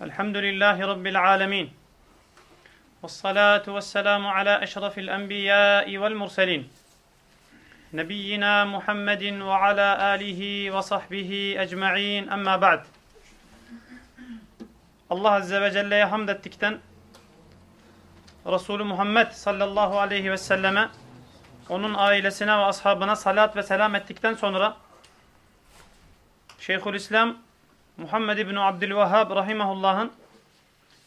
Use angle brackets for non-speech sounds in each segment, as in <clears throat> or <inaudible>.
Elhamdülillahi Rabbil alemin. Vessalatu vesselamu ala eşrafil enbiyai vel murselin. Nebiyyina Muhammedin ve ala alihi ve sahbihi ecma'in emma ba'd. Allah Azze ve Celle'ye hamd ettikten Resulü Muhammed sallallahu aleyhi ve selleme onun ailesine ve ashabına salat ve selam ettikten sonra Şeyhülislam Muhammed İbni Abdülvahhab Rahimahullah'ın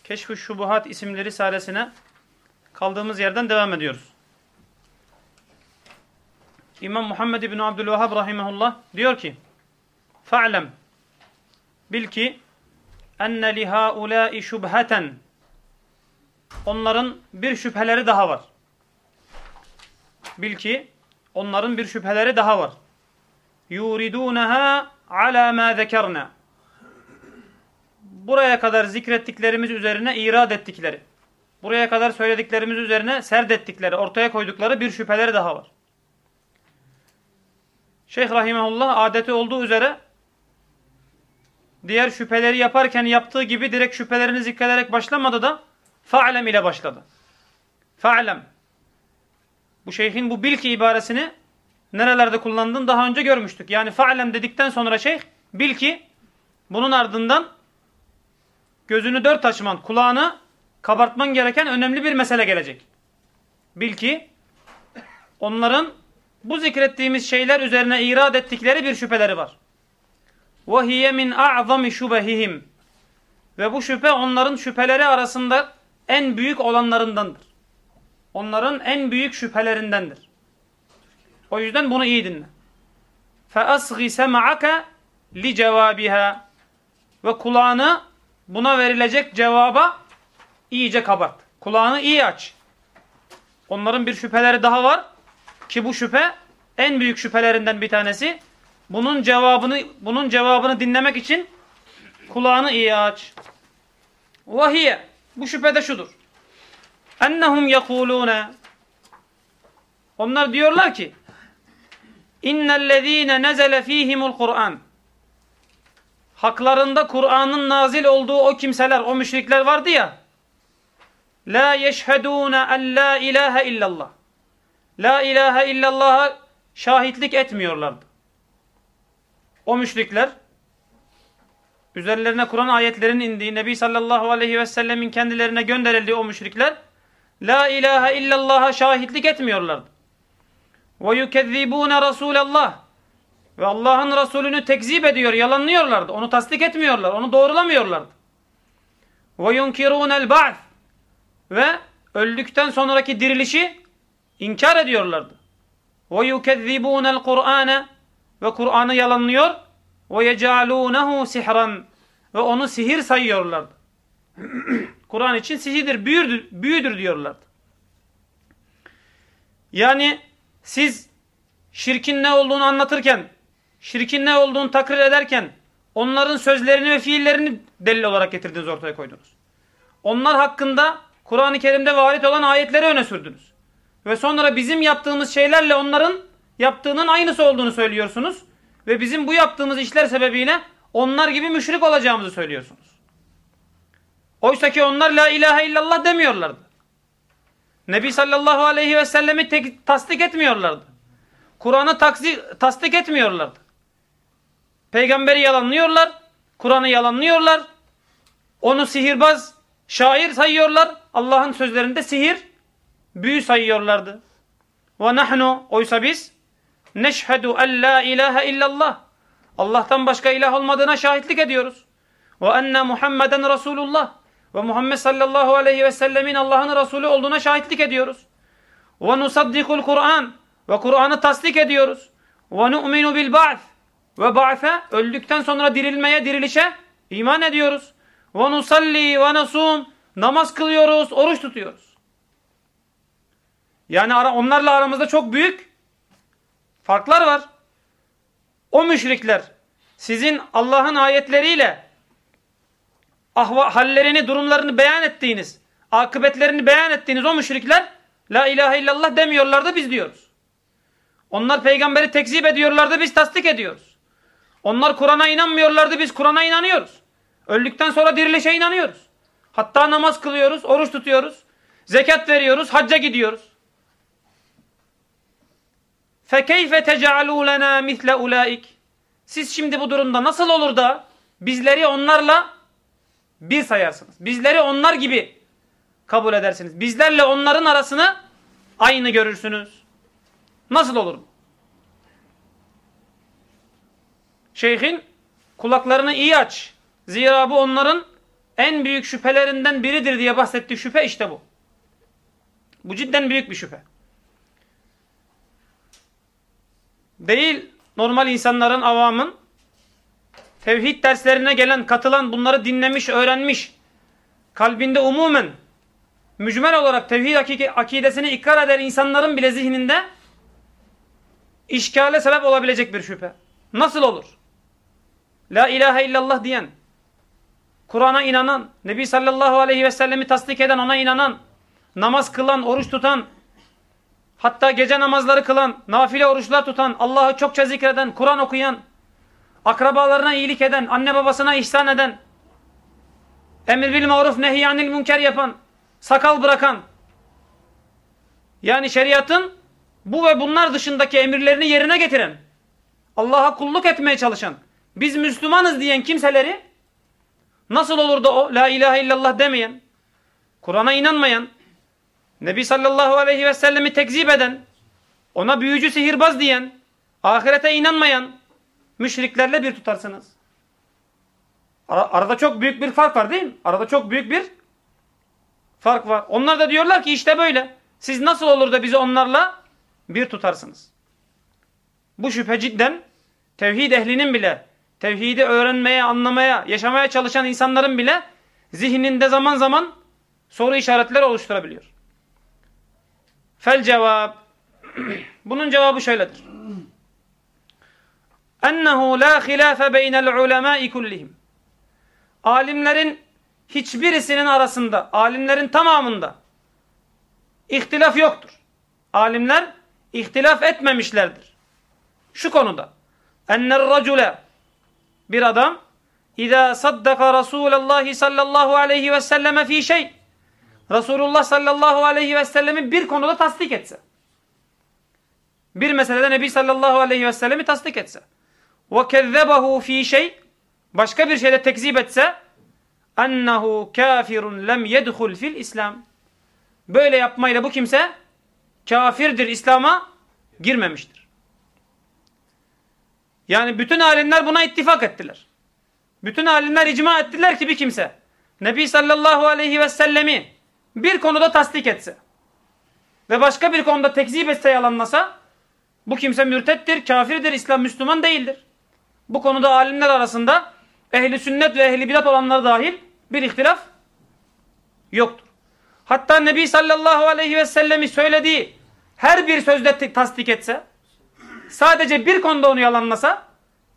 Keşf-ı Şubuhat isimli risalesine kaldığımız yerden devam ediyoruz. İmam Muhammed İbni Abdülvahhab Rahimahullah diyor ki Fa'lem Bil ki enne lihaulâi şubheten Onların bir şüpheleri daha var. Bil ki onların bir şüpheleri daha var. Yuridûneha alâ mâ zekerna buraya kadar zikrettiklerimiz üzerine irad ettikleri, buraya kadar söylediklerimiz üzerine serdettikleri, ortaya koydukları bir şüpheleri daha var. Şeyh Rahimahullah adeti olduğu üzere diğer şüpheleri yaparken yaptığı gibi direkt şüphelerini zikrederek başlamadı da fa'lem ile başladı. Fa'lem. Bu şeyhin bu bil ki ibaresini nerelerde kullandığını daha önce görmüştük. Yani fa'lem dedikten sonra şeyh bil ki bunun ardından gözünü dört açman, kulağını kabartman gereken önemli bir mesele gelecek. Bil ki onların bu zikrettiğimiz şeyler üzerine irad ettikleri bir şüpheleri var. وَهِيَ مِنْ أَعْظَمِ شُبَهِهِمْ Ve bu şüphe onların şüpheleri arasında en büyük olanlarındandır. Onların en büyük şüphelerindendir. O yüzden bunu iyi dinle. فَأَصْغِ سَمَعَكَ لِجَوَابِهَا Ve kulağını buna verilecek cevaba iyice kabart. Kulağını iyi aç. Onların bir şüpheleri daha var ki bu şüphe en büyük şüphelerinden bir tanesi. Bunun cevabını bunun cevabını dinlemek için kulağını iyi aç. Vahiye bu şüphe de şudur. Ennehum yekulune Onlar diyorlar ki İnnellezîne nezele fîhimul Kur'an haklarında Kur'an'ın nazil olduğu o kimseler, o müşrikler vardı ya. La yeşhedûne en la ilahe illallah. La ilahe illallah'a şahitlik etmiyorlardı. O müşrikler üzerlerine Kur'an ayetlerinin indiği, Nebi sallallahu aleyhi ve sellemin kendilerine gönderildiği o müşrikler La ilahe illallah'a şahitlik etmiyorlardı. Ve yukezzibûne Resulallah ve Allah'ın Resulünü tekzip ediyor, yalanlıyorlardı. Onu tasdik etmiyorlar, onu doğrulamıyorlardı. Yunkirûnel ba'th ve öldükten sonraki dirilişi inkar ediyorlardı. Yukezzibûnel Kur'ane ve Kur'an'ı yalanlıyor. Yecalûnehu sihran ve onu sihir sayıyorlardı. <clears throat> Kur'an için sihirdir, büyüdür, büyüdür diyorlardı. Yani siz şirkin ne olduğunu anlatırken şirkin ne olduğunu takrir ederken onların sözlerini ve fiillerini delil olarak getirdiniz ortaya koydunuz. Onlar hakkında Kur'an-ı Kerim'de varit olan ayetleri öne sürdünüz. Ve sonra bizim yaptığımız şeylerle onların yaptığının aynısı olduğunu söylüyorsunuz. Ve bizim bu yaptığımız işler sebebiyle onlar gibi müşrik olacağımızı söylüyorsunuz. Oysa ki onlar la ilahe illallah demiyorlardı. Nebi sallallahu aleyhi ve sellemi tasdik etmiyorlardı. Kur'an'ı tasdik etmiyorlardı. Peygamberi yalanlıyorlar. Kur'an'ı yalanlıyorlar. Onu sihirbaz, şair sayıyorlar. Allah'ın sözlerinde sihir, büyü sayıyorlardı. Ve nahnu oysa biz neşhedü en la ilahe illallah. Allah'tan başka ilah olmadığına şahitlik ediyoruz. Ve enne Muhammeden Resulullah. Ve Muhammed sallallahu aleyhi ve sellemin Allah'ın Resulü olduğuna şahitlik ediyoruz. Ve nusaddikul Kur'an. Ve Kur'an'ı tasdik ediyoruz. Ve nu'minu bil ba'th ve ba'fe öldükten sonra dirilmeye, dirilişe iman ediyoruz. Ve nusalli ve nasum namaz kılıyoruz, oruç tutuyoruz. Yani onlarla aramızda çok büyük farklar var. O müşrikler sizin Allah'ın ayetleriyle ahva, hallerini, durumlarını beyan ettiğiniz, akıbetlerini beyan ettiğiniz o müşrikler La ilahe illallah demiyorlardı biz diyoruz. Onlar peygamberi tekzip ediyorlardı biz tasdik ediyoruz. Onlar Kur'an'a inanmıyorlardı biz Kur'an'a inanıyoruz. Öldükten sonra dirilişe inanıyoruz. Hatta namaz kılıyoruz, oruç tutuyoruz, zekat veriyoruz, hacca gidiyoruz. فَكَيْفَ تَجَعَلُوا لَنَا مِثْلَ اُولَٰئِكِ Siz şimdi bu durumda nasıl olur da bizleri onlarla bir sayarsınız. Bizleri onlar gibi kabul edersiniz. Bizlerle onların arasını aynı görürsünüz. Nasıl olur bu? Şeyhin kulaklarını iyi aç. Zira bu onların en büyük şüphelerinden biridir diye bahsettiği şüphe işte bu. Bu cidden büyük bir şüphe. Değil normal insanların, avamın tevhid derslerine gelen, katılan, bunları dinlemiş, öğrenmiş, kalbinde umumen mücmel olarak tevhid akidesini ikrar eden insanların bile zihninde işgale sebep olabilecek bir şüphe. Nasıl olur? La ilahe illallah diyen, Kur'an'a inanan, Nebi sallallahu aleyhi ve sellemi tasdik eden, ona inanan, namaz kılan, oruç tutan, hatta gece namazları kılan, nafile oruçlar tutan, Allah'ı çokça zikreden, Kur'an okuyan, akrabalarına iyilik eden, anne babasına ihsan eden, emir bil maruf nehyanil münker yapan, sakal bırakan, yani şeriatın bu ve bunlar dışındaki emirlerini yerine getiren, Allah'a kulluk etmeye çalışan, biz Müslümanız diyen kimseleri nasıl olur da o la ilahe illallah demeyen, Kur'an'a inanmayan, Nebi sallallahu aleyhi ve sellemi tekzip eden, ona büyücü sihirbaz diyen, ahirete inanmayan müşriklerle bir tutarsınız. Arada çok büyük bir fark var değil mi? Arada çok büyük bir fark var. Onlar da diyorlar ki işte böyle. Siz nasıl olur da bizi onlarla bir tutarsınız? Bu şüphe cidden tevhid ehlinin bile tevhidi öğrenmeye, anlamaya, yaşamaya çalışan insanların bile zihninde zaman zaman soru işaretleri oluşturabiliyor. Fel cevap. <clears throat> Bunun cevabı şöyledir. Ennehu la hilafe beynel ulemâi kullihim. Alimlerin hiçbirisinin arasında, alimlerin tamamında ihtilaf yoktur. Alimler ihtilaf etmemişlerdir. Şu konuda. Enner racule bir adam İza saddaka Resulullah sallallahu aleyhi ve selleme fi şey Resulullah sallallahu aleyhi ve sellemi bir konuda tasdik etse. Bir meselede Nebi sallallahu aleyhi ve sellemi tasdik etse. Ve kezzebehu fi şey başka bir şeyde tekzip etse ennehu kafirun lem yedhul fil İslam. Böyle yapmayla bu kimse kafirdir, İslam'a girmemiştir. Yani bütün alimler buna ittifak ettiler. Bütün alimler icma ettiler ki bir kimse Nebi sallallahu aleyhi ve sellemi bir konuda tasdik etse ve başka bir konuda tekzip etse yalanlasa bu kimse mürtettir, kafirdir, İslam Müslüman değildir. Bu konuda alimler arasında ehli sünnet ve ehli bidat olanlar dahil bir ihtilaf yoktur. Hatta Nebi sallallahu aleyhi ve sellemi söylediği her bir sözde tasdik etse sadece bir konuda onu yalanlasa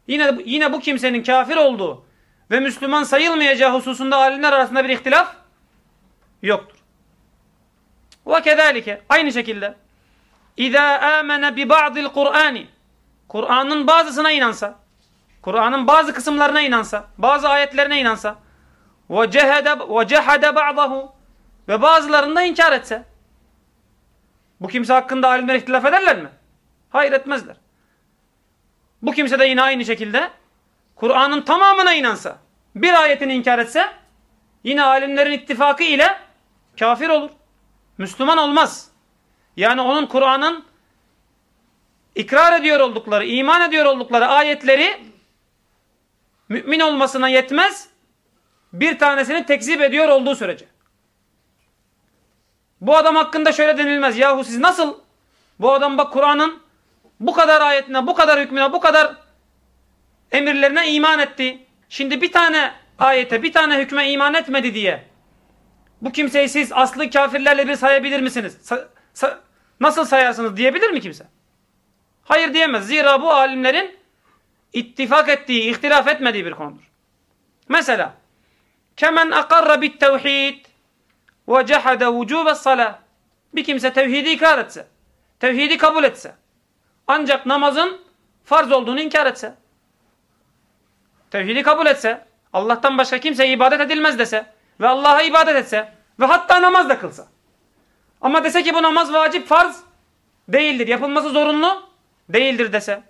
yine, yine bu kimsenin kafir olduğu ve Müslüman sayılmayacağı hususunda alimler arasında bir ihtilaf yoktur. Ve kezalike aynı şekilde İza amene bi ba'dil Kur'ani Kur'an'ın bazısına inansa Kur'an'ın bazı kısımlarına inansa bazı ayetlerine inansa ve cehede ve ba'dahu ve bazılarında inkar etse bu kimse hakkında alimler ihtilaf ederler mi? Hayır etmezler. Bu kimse de yine aynı şekilde Kur'an'ın tamamına inansa, bir ayetini inkar etse yine alimlerin ittifakı ile kafir olur. Müslüman olmaz. Yani onun Kur'an'ın ikrar ediyor oldukları, iman ediyor oldukları ayetleri mümin olmasına yetmez. Bir tanesini tekzip ediyor olduğu sürece. Bu adam hakkında şöyle denilmez. Yahu siz nasıl bu adam bak Kur'an'ın bu kadar ayetine, bu kadar hükmüne, bu kadar emirlerine iman etti. Şimdi bir tane ayete, bir tane hükme iman etmedi diye bu kimseyi siz aslı kafirlerle bir sayabilir misiniz? Sa sa nasıl sayarsınız diyebilir mi kimse? Hayır diyemez. Zira bu alimlerin ittifak ettiği, ihtilaf etmediği bir konudur. Mesela kemen akarra bit tevhid ve cehade vücube salah bir kimse tevhidi ikrar etse, tevhidi kabul etse, ancak namazın farz olduğunu inkar etse, tevhidi kabul etse, Allah'tan başka kimseye ibadet edilmez dese ve Allah'a ibadet etse ve hatta namaz da kılsa. Ama dese ki bu namaz vacip, farz değildir. Yapılması zorunlu değildir dese.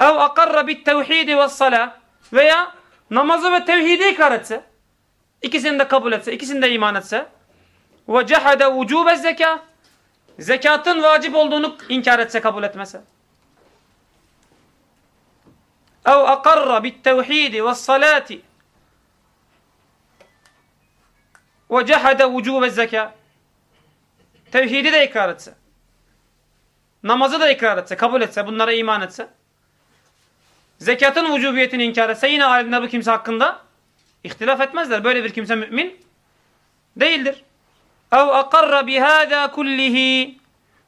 Ev akarra bit tevhidi ve salah veya namazı ve tevhidi ikrar etse. ikisini de kabul etse, ikisini de iman etse. Ve cehade vücube zeka. Zekatın vacip olduğunu inkar etse, kabul etmese. Ev akarra bit tevhidi ve salati ve cehade vücube zeka. Tevhidi de ikrar etse. Namazı da ikrar etse, kabul etse, bunlara iman etse. Zekatın vücubiyetini inkar etse yine alimler bu kimse hakkında ihtilaf etmezler. Böyle bir kimse mümin değildir. Ev akarra bihâdâ kullihi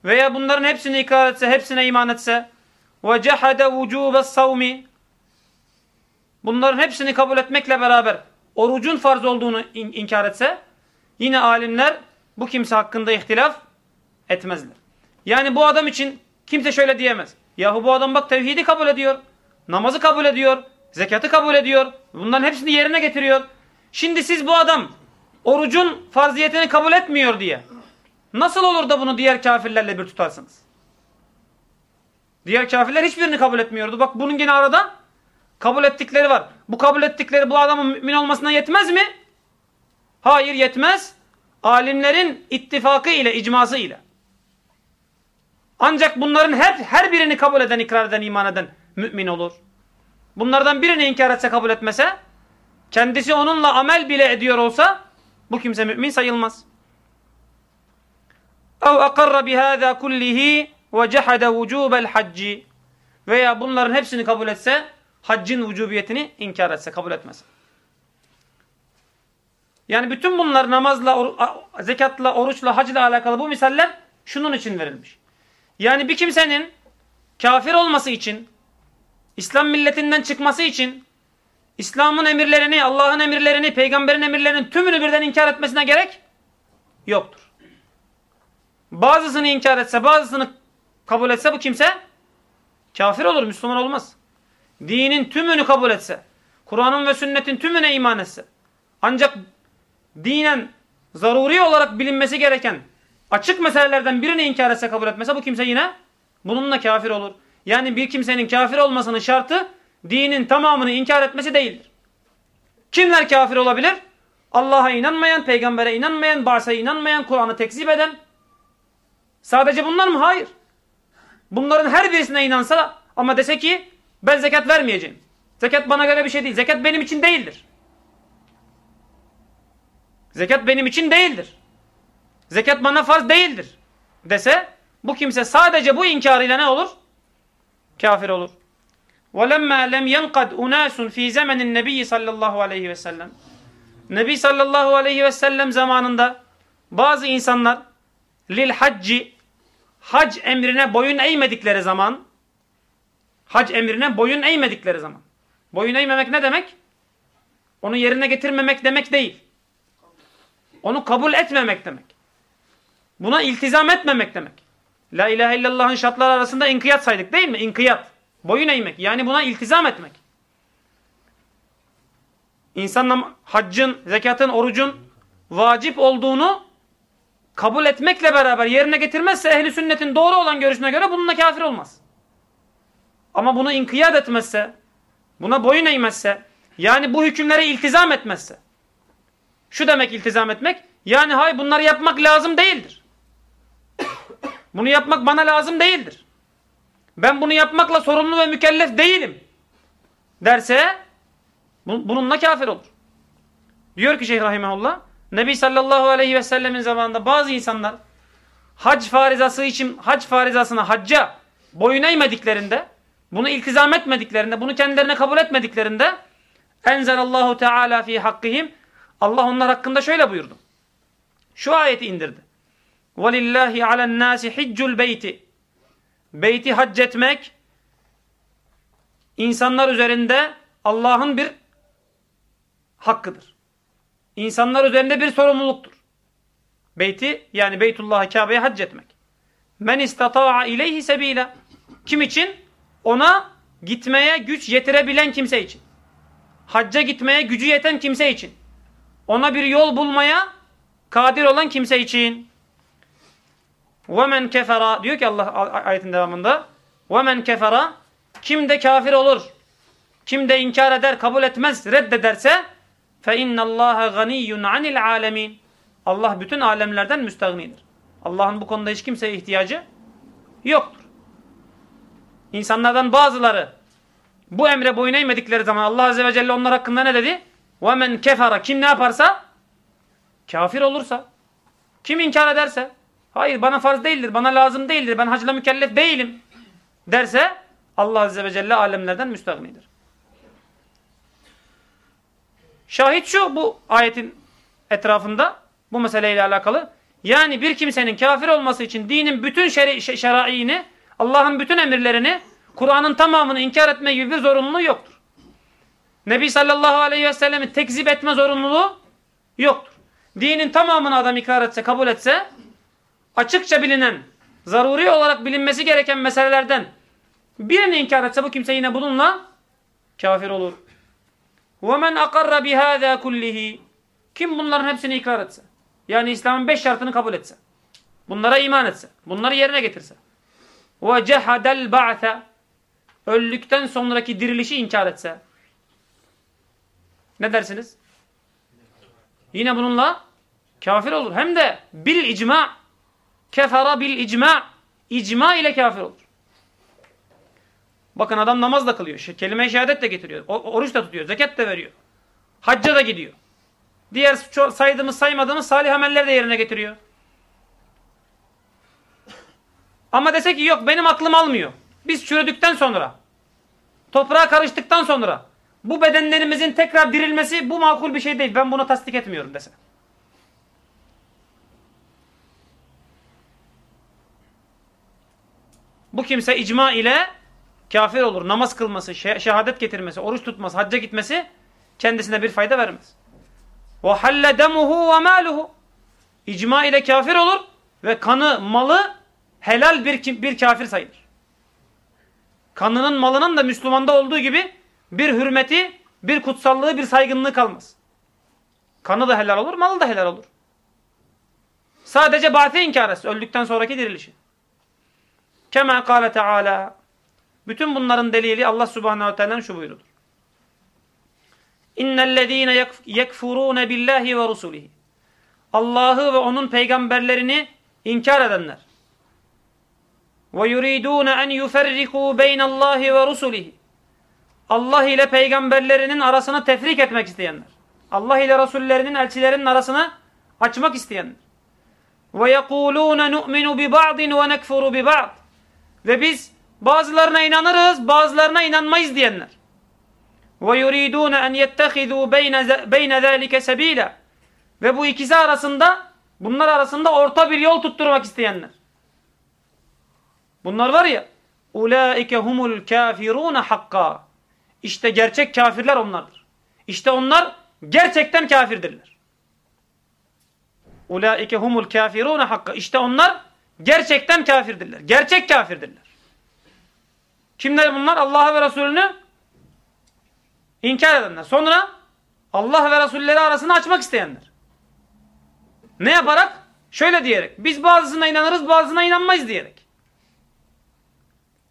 veya bunların hepsini ikrar etse, hepsine iman etse ve cehade vücûbes savmi bunların hepsini kabul etmekle beraber orucun farz olduğunu in inkar etse yine alimler bu kimse hakkında ihtilaf etmezler. Yani bu adam için kimse şöyle diyemez. Yahu bu adam bak tevhidi kabul ediyor. Namazı kabul ediyor. Zekatı kabul ediyor. Bunların hepsini yerine getiriyor. Şimdi siz bu adam orucun farziyetini kabul etmiyor diye. Nasıl olur da bunu diğer kafirlerle bir tutarsınız? Diğer kafirler hiçbirini kabul etmiyordu. Bak bunun yine arada kabul ettikleri var. Bu kabul ettikleri bu adamın mümin olmasına yetmez mi? Hayır yetmez. Alimlerin ittifakı ile, icması ile. Ancak bunların her, her birini kabul eden, ikrar eden, iman eden mümin olur. Bunlardan birini inkar etse, kabul etmese, kendisi onunla amel bile ediyor olsa, bu kimse mümin sayılmaz. Ev akarra bihâzâ kullihi ve cehade vücûbel hacci. Veya bunların hepsini kabul etse, haccin vücubiyetini inkar etse, kabul etmez. Yani bütün bunlar namazla, zekatla, oruçla, hacla alakalı bu misaller şunun için verilmiş. Yani bir kimsenin kafir olması için, İslam milletinden çıkması için İslam'ın emirlerini, Allah'ın emirlerini, peygamberin emirlerinin tümünü birden inkar etmesine gerek yoktur. Bazısını inkar etse, bazısını kabul etse bu kimse kafir olur, Müslüman olmaz. Dinin tümünü kabul etse, Kur'an'ın ve sünnetin tümüne iman etse, ancak dinen zaruri olarak bilinmesi gereken açık meselelerden birini inkar etse kabul etmese bu kimse yine bununla kafir olur. Yani bir kimsenin kafir olmasının şartı dinin tamamını inkar etmesi değildir. Kimler kafir olabilir? Allah'a inanmayan, peygambere inanmayan, Bars'a inanmayan, Kur'an'ı tekzip eden. Sadece bunlar mı? Hayır. Bunların her birisine inansa ama dese ki ben zekat vermeyeceğim. Zekat bana göre bir şey değil. Zekat benim için değildir. Zekat benim için değildir. Zekat bana farz değildir dese bu kimse sadece bu inkarıyla ne olur? Kafir olur. وَلَمَّا لَمْ يَنْقَدْ اُنَاسٌ ف۪ي زَمَنِ النَّبِيِّ sallallahu aleyhi ve sellem Nebi sallallahu aleyhi ve sellem zamanında bazı insanlar lil hacci hac emrine boyun eğmedikleri zaman hac emrine boyun eğmedikleri zaman boyun eğmemek ne demek? Onu yerine getirmemek demek değil. Onu kabul etmemek demek. Buna iltizam etmemek demek. La ilahe illallah'ın şartları arasında inkiyat saydık değil mi? İnkiyat. Boyun eğmek. Yani buna iltizam etmek. İnsan haccın, zekatın, orucun vacip olduğunu kabul etmekle beraber yerine getirmezse ehli sünnetin doğru olan görüşüne göre bununla kafir olmaz. Ama bunu inkiyat etmezse, buna boyun eğmezse, yani bu hükümlere iltizam etmezse, şu demek iltizam etmek. Yani hay bunları yapmak lazım değildir. Bunu yapmak bana lazım değildir ben bunu yapmakla sorumlu ve mükellef değilim derse bununla kafir olur. Diyor ki Şeyh Rahimahullah Nebi sallallahu aleyhi ve sellemin zamanında bazı insanlar hac farizası için hac farizasına hacca boyun eğmediklerinde bunu iltizam etmediklerinde bunu kendilerine kabul etmediklerinde enzelallahu teala fi hakkihim Allah onlar hakkında şöyle buyurdu. Şu ayeti indirdi. Velillahi alen nasi hiccul beyti Beyti hac etmek insanlar üzerinde Allah'ın bir hakkıdır. İnsanlar üzerinde bir sorumluluktur. Beyti yani Beytullah'a Kabe'ye hac etmek. Men istata'a ileyhi sebila. Kim için? Ona gitmeye güç yetirebilen kimse için. hacca gitmeye gücü yeten kimse için. Ona bir yol bulmaya kadir olan kimse için. وَمَنْ kefera diyor ki Allah ayetin devamında وَمَنْ kefera kim de kafir olur, kim de inkar eder, kabul etmez, reddederse فَاِنَّ اللّٰهَ غَنِيٌّ عَنِ الْعَالَمِينَ Allah bütün alemlerden müstahnidir. Allah'ın bu konuda hiç kimseye ihtiyacı yoktur. İnsanlardan bazıları bu emre boyun eğmedikleri zaman Allah Azze ve Celle onlar hakkında ne dedi? وَمَنْ kefara Kim ne yaparsa? Kafir olursa. Kim inkar ederse? Hayır bana farz değildir, bana lazım değildir, ben hacla mükellef değilim derse Allah Azze ve Celle alemlerden müstahnidir. Şahit şu bu ayetin etrafında bu meseleyle alakalı. Yani bir kimsenin kafir olması için dinin bütün şer şeraiini, Allah'ın bütün emirlerini, Kur'an'ın tamamını inkar etme gibi bir zorunluluğu yoktur. Nebi sallallahu aleyhi ve sellem'i tekzip etme zorunluluğu yoktur. Dinin tamamını adam ikrar etse, kabul etse, açıkça bilinen, zaruri olarak bilinmesi gereken meselelerden birini inkar etse bu kimse yine bununla kafir olur. وَمَنْ أَقَرَّ بِهَذَا كُلِّهِ Kim bunların hepsini ikrar etse, yani İslam'ın beş şartını kabul etse, bunlara iman etse, bunları yerine getirse, وَجَحَدَ الْبَعْثَ Öldükten sonraki dirilişi inkar etse, ne dersiniz? Yine bununla kafir olur. Hem de bil icma. Kefara bil icma. İcma ile kafir olur. Bakın adam namaz da kılıyor. Kelime-i şehadet de getiriyor. Oruç da tutuyor. Zekat da veriyor. Hacca da gidiyor. Diğer saydığımız saymadığımız salih ameller de yerine getiriyor. Ama dese ki yok benim aklım almıyor. Biz çürüdükten sonra, toprağa karıştıktan sonra bu bedenlerimizin tekrar dirilmesi bu makul bir şey değil. Ben bunu tasdik etmiyorum dese. Bu kimse icma ile kafir olur. Namaz kılması, şehadet getirmesi, oruç tutması, hacca gitmesi kendisine bir fayda vermez. وَحَلَّ دَمُهُ وَمَالُهُ İcma ile kafir olur ve kanı, malı helal bir, bir kafir sayılır. Kanının, malının da Müslümanda olduğu gibi bir hürmeti, bir kutsallığı, bir saygınlığı kalmaz. Kanı da helal olur, malı da helal olur. Sadece ba'te inkar etsin, öldükten sonraki dirilişi. Kema kâle teâlâ. Bütün bunların delili Allah subhanehu ve teala'nın şu buyurudur. İnnellezîne yekfurûne billahi ve rusulihi. Allah'ı ve onun peygamberlerini inkar edenler. Ve yuridûne en yuferrikû beynallahi ve rusulihi. Allah ile peygamberlerinin arasını tefrik etmek isteyenler. Allah ile rasullerinin elçilerinin arasını açmak isteyenler. Ve yekulûne nu'minu bi ba'din ve nekfuru bi ba'd. Ve biz bazılarına inanırız, bazılarına inanmayız diyenler. Yuridûne en yettehidû beyne zâlike sebîlâ. Ve bu ikisi arasında, bunlar arasında orta bir yol tutturmak isteyenler. Bunlar var ya, ulaike humul kafirûne hakka. İşte gerçek kafirler onlardır. İşte onlar gerçekten kafirdirler. Ulaike humul kafirûne hakka. İşte onlar gerçekten kafirdirler. Gerçek kafirdirler. Kimler bunlar? Allah ve Resulünü inkar edenler. Sonra Allah ve Resulleri arasını açmak isteyenler. Ne yaparak? Şöyle diyerek. Biz bazısına inanırız, bazısına inanmayız diyerek.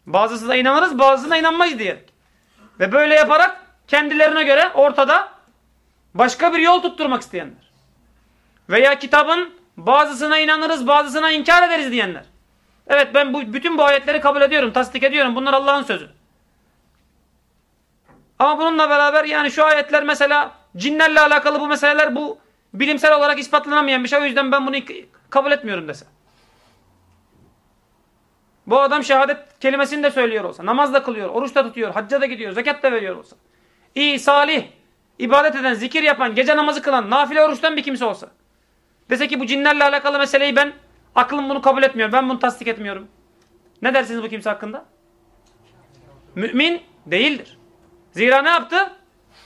Bazısına inanırız, bazısına inanmayız diyerek. Ve böyle yaparak kendilerine göre ortada başka bir yol tutturmak isteyenler. Veya kitabın bazısına inanırız, bazısına inkar ederiz diyenler. Evet ben bu, bütün bu ayetleri kabul ediyorum, tasdik ediyorum. Bunlar Allah'ın sözü. Ama bununla beraber yani şu ayetler mesela cinlerle alakalı bu meseleler bu bilimsel olarak ispatlanamayan bir şey. O yüzden ben bunu kabul etmiyorum dese. Bu adam şehadet kelimesini de söylüyor olsa, namaz da kılıyor, oruç da tutuyor, hacca da gidiyor, zekat da veriyor olsa. İyi, salih, ibadet eden, zikir yapan, gece namazı kılan, nafile oruçtan bir kimse olsa. Dese ki bu cinlerle alakalı meseleyi ben, aklım bunu kabul etmiyor, ben bunu tasdik etmiyorum. Ne dersiniz bu kimse hakkında? Mümin değildir. Zira ne yaptı?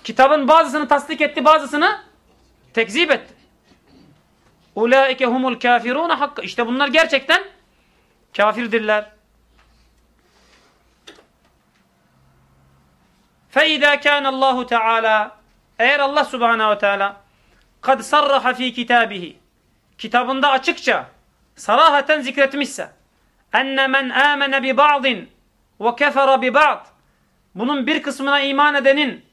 Kitabın bazısını tasdik etti, bazısını tekzip etti. Ulaike humul kafirun hakkı. İşte bunlar gerçekten kafirdirler. فَاِذَا كَانَ اللّٰهُ تَعَالَى Eğer Allah subhanehu ve teala kad sarraha fi kitabihi kitabında açıkça sarahaten zikretmişse enne men amene bi ba'din ve kefere bi ba'd. Bunun bir kısmına iman edenin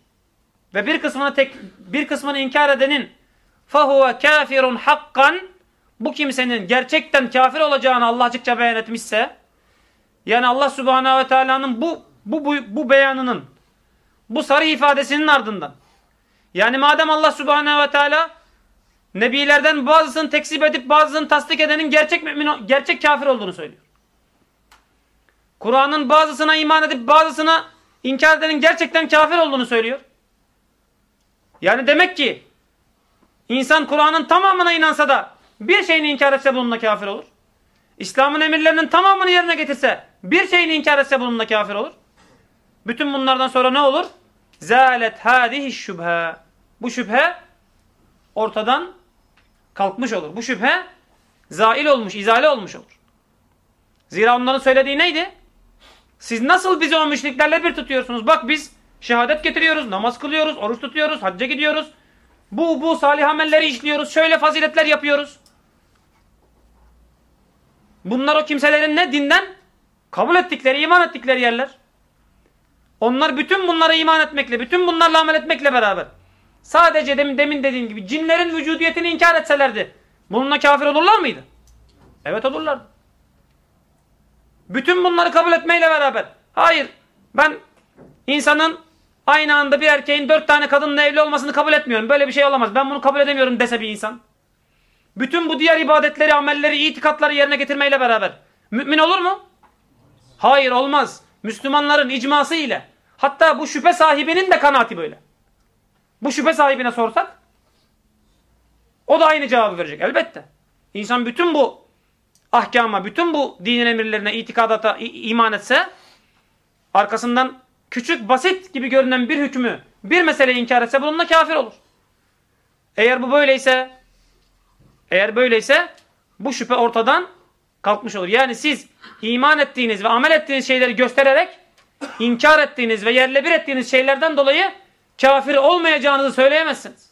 ve bir kısmını tek bir kısmını inkar edenin. Fahuve kafirun hakkan. Bu kimsenin gerçekten kafir olacağını Allah açıkça beyan etmişse yani Allah Subhanahu ve Teala'nın bu, bu bu bu beyanının bu sarı ifadesinin ardından yani madem Allah Subhanahu ve Teala nebilerden bazısını tekzip edip bazısını tasdik edenin gerçek mümin gerçek kafir olduğunu söylüyor. Kur'an'ın bazısına iman edip bazısına inkar edenin gerçekten kafir olduğunu söylüyor. Yani demek ki insan Kur'an'ın tamamına inansa da bir şeyini inkar etse bununla kafir olur. İslam'ın emirlerinin tamamını yerine getirse bir şeyini inkar etse bununla kafir olur. Bütün bunlardan sonra ne olur? Zalet hadihi şübhe. Bu şüphe ortadan kalkmış olur. Bu şüphe zail olmuş, izale olmuş olur. Zira onların söylediği neydi? Siz nasıl bizi o müşriklerle bir tutuyorsunuz? Bak biz şehadet getiriyoruz, namaz kılıyoruz, oruç tutuyoruz, hacca gidiyoruz. Bu bu salih amelleri işliyoruz, şöyle faziletler yapıyoruz. Bunlar o kimselerin ne? Dinden kabul ettikleri, iman ettikleri yerler. Onlar bütün bunlara iman etmekle, bütün bunlarla amel etmekle beraber sadece demin, demin dediğim gibi cinlerin vücudiyetini inkar etselerdi bununla kafir olurlar mıydı? Evet olurlardı. Bütün bunları kabul etmeyle beraber hayır ben insanın aynı anda bir erkeğin dört tane kadınla evli olmasını kabul etmiyorum. Böyle bir şey olamaz. Ben bunu kabul edemiyorum dese bir insan. Bütün bu diğer ibadetleri, amelleri, itikatları yerine getirmeyle beraber mümin olur mu? Hayır olmaz. Müslümanların icması ile hatta bu şüphe sahibinin de kanaati böyle. Bu şüphe sahibine sorsak o da aynı cevabı verecek elbette. İnsan bütün bu ahkama, bütün bu dinin emirlerine, itikadata iman etse arkasından küçük, basit gibi görünen bir hükmü, bir meseleyi inkar etse bununla kafir olur. Eğer bu böyleyse eğer böyleyse bu şüphe ortadan kalkmış olur. Yani siz iman ettiğiniz ve amel ettiğiniz şeyleri göstererek inkar ettiğiniz ve yerle bir ettiğiniz şeylerden dolayı kafir olmayacağınızı söyleyemezsiniz.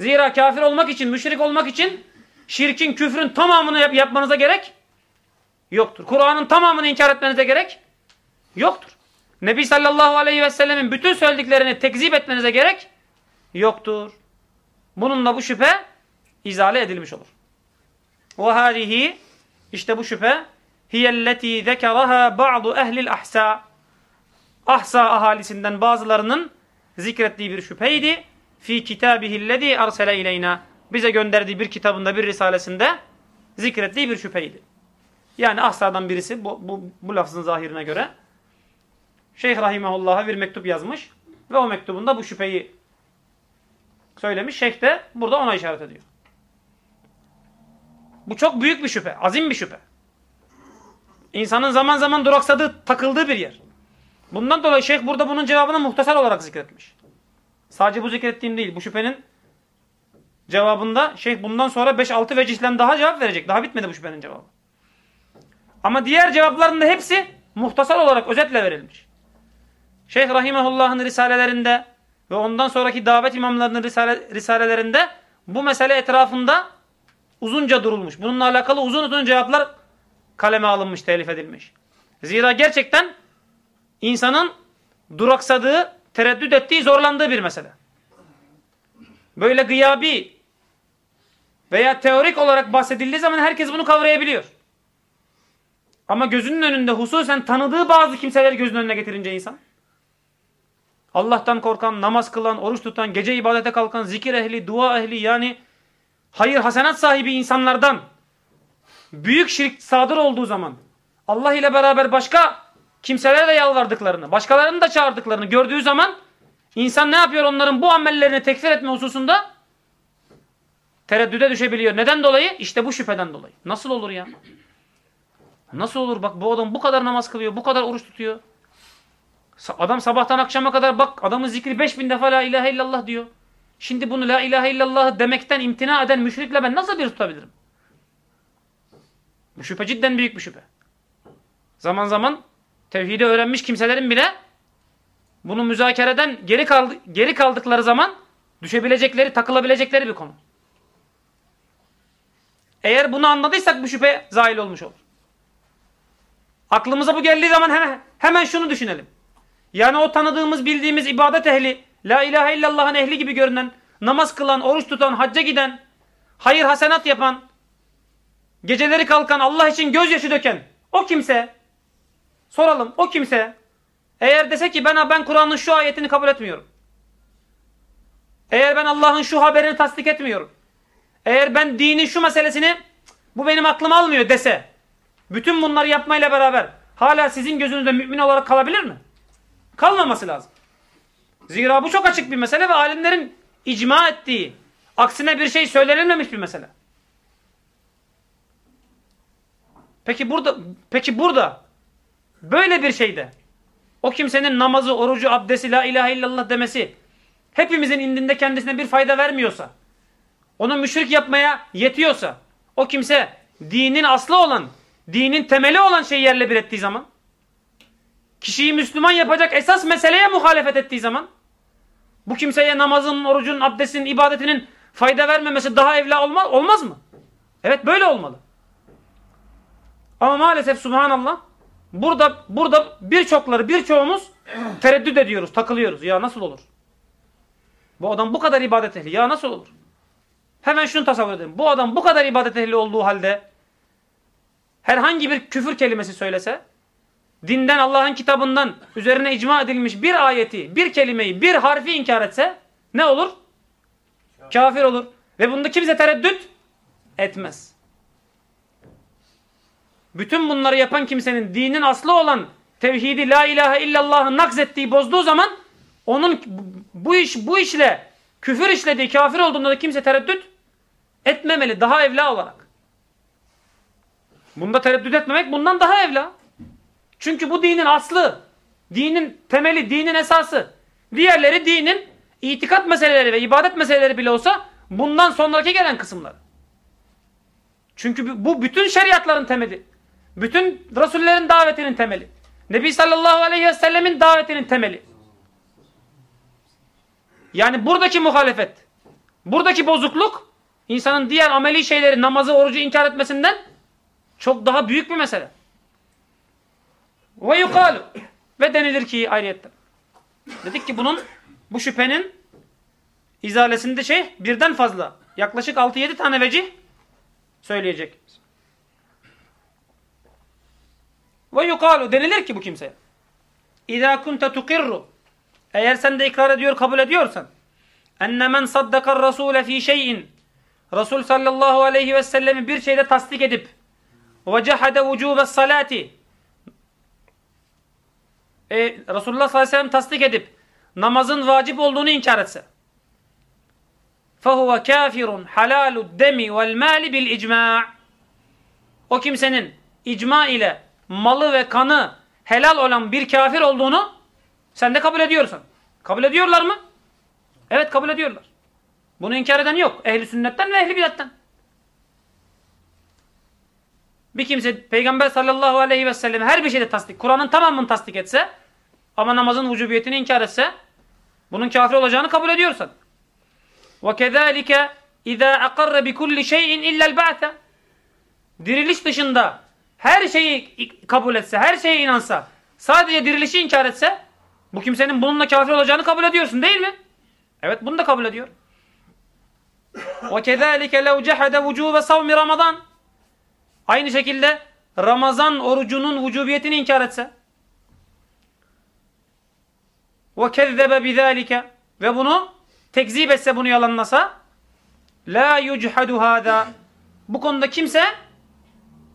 Zira kafir olmak için, müşrik olmak için şirkin, küfrün tamamını yap yapmanıza gerek yoktur. Kur'an'ın tamamını inkar etmenize gerek yoktur. Nebi sallallahu aleyhi ve sellemin bütün söylediklerini tekzip etmenize gerek yoktur. Bununla bu şüphe izale edilmiş olur. Ve hâzihi işte bu şüphe hiyelleti zekeraha ba'du ehlil ahsa ahsa ahalisinden bazılarının zikrettiği bir şüpheydi. Fi kitabihillezî arsele ileyna bize gönderdiği bir kitabında bir risalesinde zikrettiği bir şüpheydi. Yani ahsadan birisi bu, bu, bu lafzın zahirine göre Şeyh Rahimahullah'a bir mektup yazmış ve o mektubunda bu şüpheyi söylemiş. Şeyh de burada ona işaret ediyor. Bu çok büyük bir şüphe, azim bir şüphe. İnsanın zaman zaman duraksadığı, takıldığı bir yer. Bundan dolayı şeyh burada bunun cevabını muhtasar olarak zikretmiş. Sadece bu zikrettiğim değil. Bu şüphenin cevabında şeyh bundan sonra 5-6 vecihlen daha cevap verecek. Daha bitmedi bu şüphenin cevabı. Ama diğer cevapların da hepsi muhtasar olarak özetle verilmiş. Şeyh Rahimahullah'ın risalelerinde ve ondan sonraki davet imamlarının risale, risalelerinde bu mesele etrafında uzunca durulmuş. Bununla alakalı uzun uzun cevaplar kaleme alınmış, telif edilmiş. Zira gerçekten insanın duraksadığı, tereddüt ettiği, zorlandığı bir mesele. Böyle gıyabi veya teorik olarak bahsedildiği zaman herkes bunu kavrayabiliyor. Ama gözünün önünde hususen tanıdığı bazı kimseleri gözünün önüne getirince insan Allah'tan korkan, namaz kılan, oruç tutan, gece ibadete kalkan, zikir ehli, dua ehli yani hayır hasenat sahibi insanlardan büyük şirk sadır olduğu zaman Allah ile beraber başka kimselere de yalvardıklarını, başkalarını da çağırdıklarını gördüğü zaman insan ne yapıyor onların bu amellerini tekfir etme hususunda? Tereddüde düşebiliyor. Neden dolayı? İşte bu şüpheden dolayı. Nasıl olur ya? Nasıl olur? Bak bu adam bu kadar namaz kılıyor, bu kadar oruç tutuyor. Adam sabahtan akşama kadar bak adamın zikri 5000 defa la ilahe illallah diyor. Şimdi bunu la ilahe illallah demekten imtina eden müşrikle ben nasıl bir tutabilirim? Bu şüphe cidden büyük bir şüphe. Zaman zaman tevhidi öğrenmiş kimselerin bile bunu müzakereden geri, kaldı, geri kaldıkları zaman düşebilecekleri, takılabilecekleri bir konu. Eğer bunu anladıysak bu şüphe zahil olmuş olur. Aklımıza bu geldiği zaman hemen, hemen şunu düşünelim. Yani o tanıdığımız, bildiğimiz ibadet ehli, la ilahe illallah'ın ehli gibi görünen, namaz kılan, oruç tutan, hacca giden, hayır hasenat yapan, geceleri kalkan, Allah için gözyaşı döken o kimse, soralım o kimse, eğer dese ki ben, ben Kur'an'ın şu ayetini kabul etmiyorum. Eğer ben Allah'ın şu haberini tasdik etmiyorum. Eğer ben dinin şu meselesini bu benim aklım almıyor dese bütün bunları yapmayla beraber hala sizin gözünüzde mümin olarak kalabilir mi? Kalmaması lazım. Zira bu çok açık bir mesele ve alimlerin icma ettiği, aksine bir şey söylenilmemiş bir mesele. Peki burada peki burada böyle bir şeyde o kimsenin namazı, orucu, abdesti, la ilahe illallah demesi hepimizin indinde kendisine bir fayda vermiyorsa, onu müşrik yapmaya yetiyorsa, o kimse dinin aslı olan, dinin temeli olan şeyi yerle bir ettiği zaman, kişiyi Müslüman yapacak esas meseleye muhalefet ettiği zaman, bu kimseye namazın, orucun, abdestin, ibadetinin fayda vermemesi daha evla olmaz, olmaz mı? Evet böyle olmalı. Ama maalesef subhanallah burada burada birçokları birçoğumuz tereddüt ediyoruz, takılıyoruz. Ya nasıl olur? Bu adam bu kadar ibadet ehli. Ya nasıl olur? Hemen şunu tasavvur edin. Bu adam bu kadar ibadet ehli olduğu halde herhangi bir küfür kelimesi söylese, dinden Allah'ın kitabından üzerine icma edilmiş bir ayeti, bir kelimeyi, bir harfi inkar etse ne olur? Kafir olur. Ve bunda kimse tereddüt etmez. Bütün bunları yapan kimsenin dinin aslı olan tevhidi la ilahe illallah'ı nakzettiği bozduğu zaman onun bu iş bu işle küfür işlediği kafir olduğunda da kimse tereddüt etmemeli daha evla olarak. Bunda tereddüt etmemek bundan daha evla. Çünkü bu dinin aslı, dinin temeli, dinin esası. Diğerleri dinin itikat meseleleri ve ibadet meseleleri bile olsa bundan sonraki gelen kısımlar. Çünkü bu bütün şeriatların temeli. Bütün Resullerin davetinin temeli. Nebi sallallahu aleyhi ve sellemin davetinin temeli. Yani buradaki muhalefet, buradaki bozukluk insanın diğer ameli şeyleri, namazı, orucu inkar etmesinden çok daha büyük bir mesele. Ve yukalu ve denilir ki ayrıyetten. Dedik ki bunun bu şüphenin izalesinde şey birden fazla. Yaklaşık 6-7 tane vecih söyleyecek. Ve yukalu denilir ki bu kimseye. İzâ kunte tukirru eğer sen de ikrar ediyor, kabul ediyorsan enne men saddakar rasule fi şeyin Resul sallallahu aleyhi ve sellemi bir şeyde tasdik edip ve cehade vücube salati e, Resulullah sallallahu aleyhi ve sellem tasdik edip namazın vacip olduğunu inkar etse فَهُوَ كَافِرٌ حَلَالُ الدَّمِ وَالْمَالِ بِالْاِجْمَاعِ O kimsenin icma ile malı ve kanı helal olan bir kafir olduğunu sen de kabul ediyorsun. Kabul ediyorlar mı? Evet kabul ediyorlar. Bunu inkar eden yok. Ehli sünnetten ve ehli bidatten. Bir kimse Peygamber sallallahu aleyhi ve sellem her bir şeyde tasdik, Kur'an'ın tamamını tasdik etse ama namazın vücubiyetini inkar etse bunun kafir olacağını kabul ediyorsan. وَكَذَٰلِكَ اِذَا اَقَرَّ بِكُلِّ شَيْءٍ اِلَّا الْبَعْثَ Diriliş dışında her şeyi kabul etse, her şeye inansa, sadece dirilişi inkar etse bu kimsenin bununla kafir olacağını kabul ediyorsun değil mi? Evet bunu da kabul ediyor. وَكَذَٰلِكَ لَوْ جَحَدَ وُجُوبَ صَوْمِ Ramazan Aynı şekilde Ramazan orucunun vücubiyetini inkar etse وَكَذَّبَ بِذَٰلِكَ Ve bunu tekzip etse, bunu yalanlasa la yuchadu hada Bu konuda kimse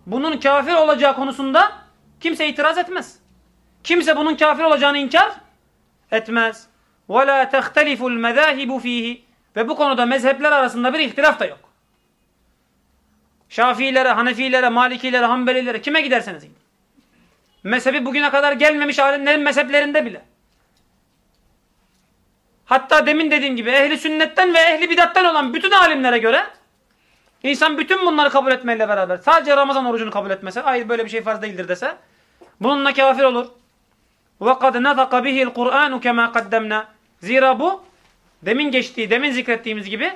bunun kafir olacağı konusunda kimse itiraz etmez. Kimse bunun kafir olacağını inkar etmez. وَلَا تَخْتَلِفُ الْمَذَاهِبُ ف۪يهِ Ve bu konuda mezhepler arasında bir ihtilaf da yok. Şafiilere, Hanefilere, Malikilere, Hanbelilere kime giderseniz gidin. Mezhebi bugüne kadar gelmemiş alimlerin mezheplerinde bile. Hatta demin dediğim gibi ehli sünnetten ve ehli bidattan olan bütün alimlere göre insan bütün bunları kabul etmeyle beraber sadece Ramazan orucunu kabul etmese, hayır böyle bir şey farz değildir dese bununla kafir olur. وَقَدْ نَطَقَ بِهِ الْقُرْآنُ كَمَا قَدَّمْنَا Zira bu demin geçtiği, demin zikrettiğimiz gibi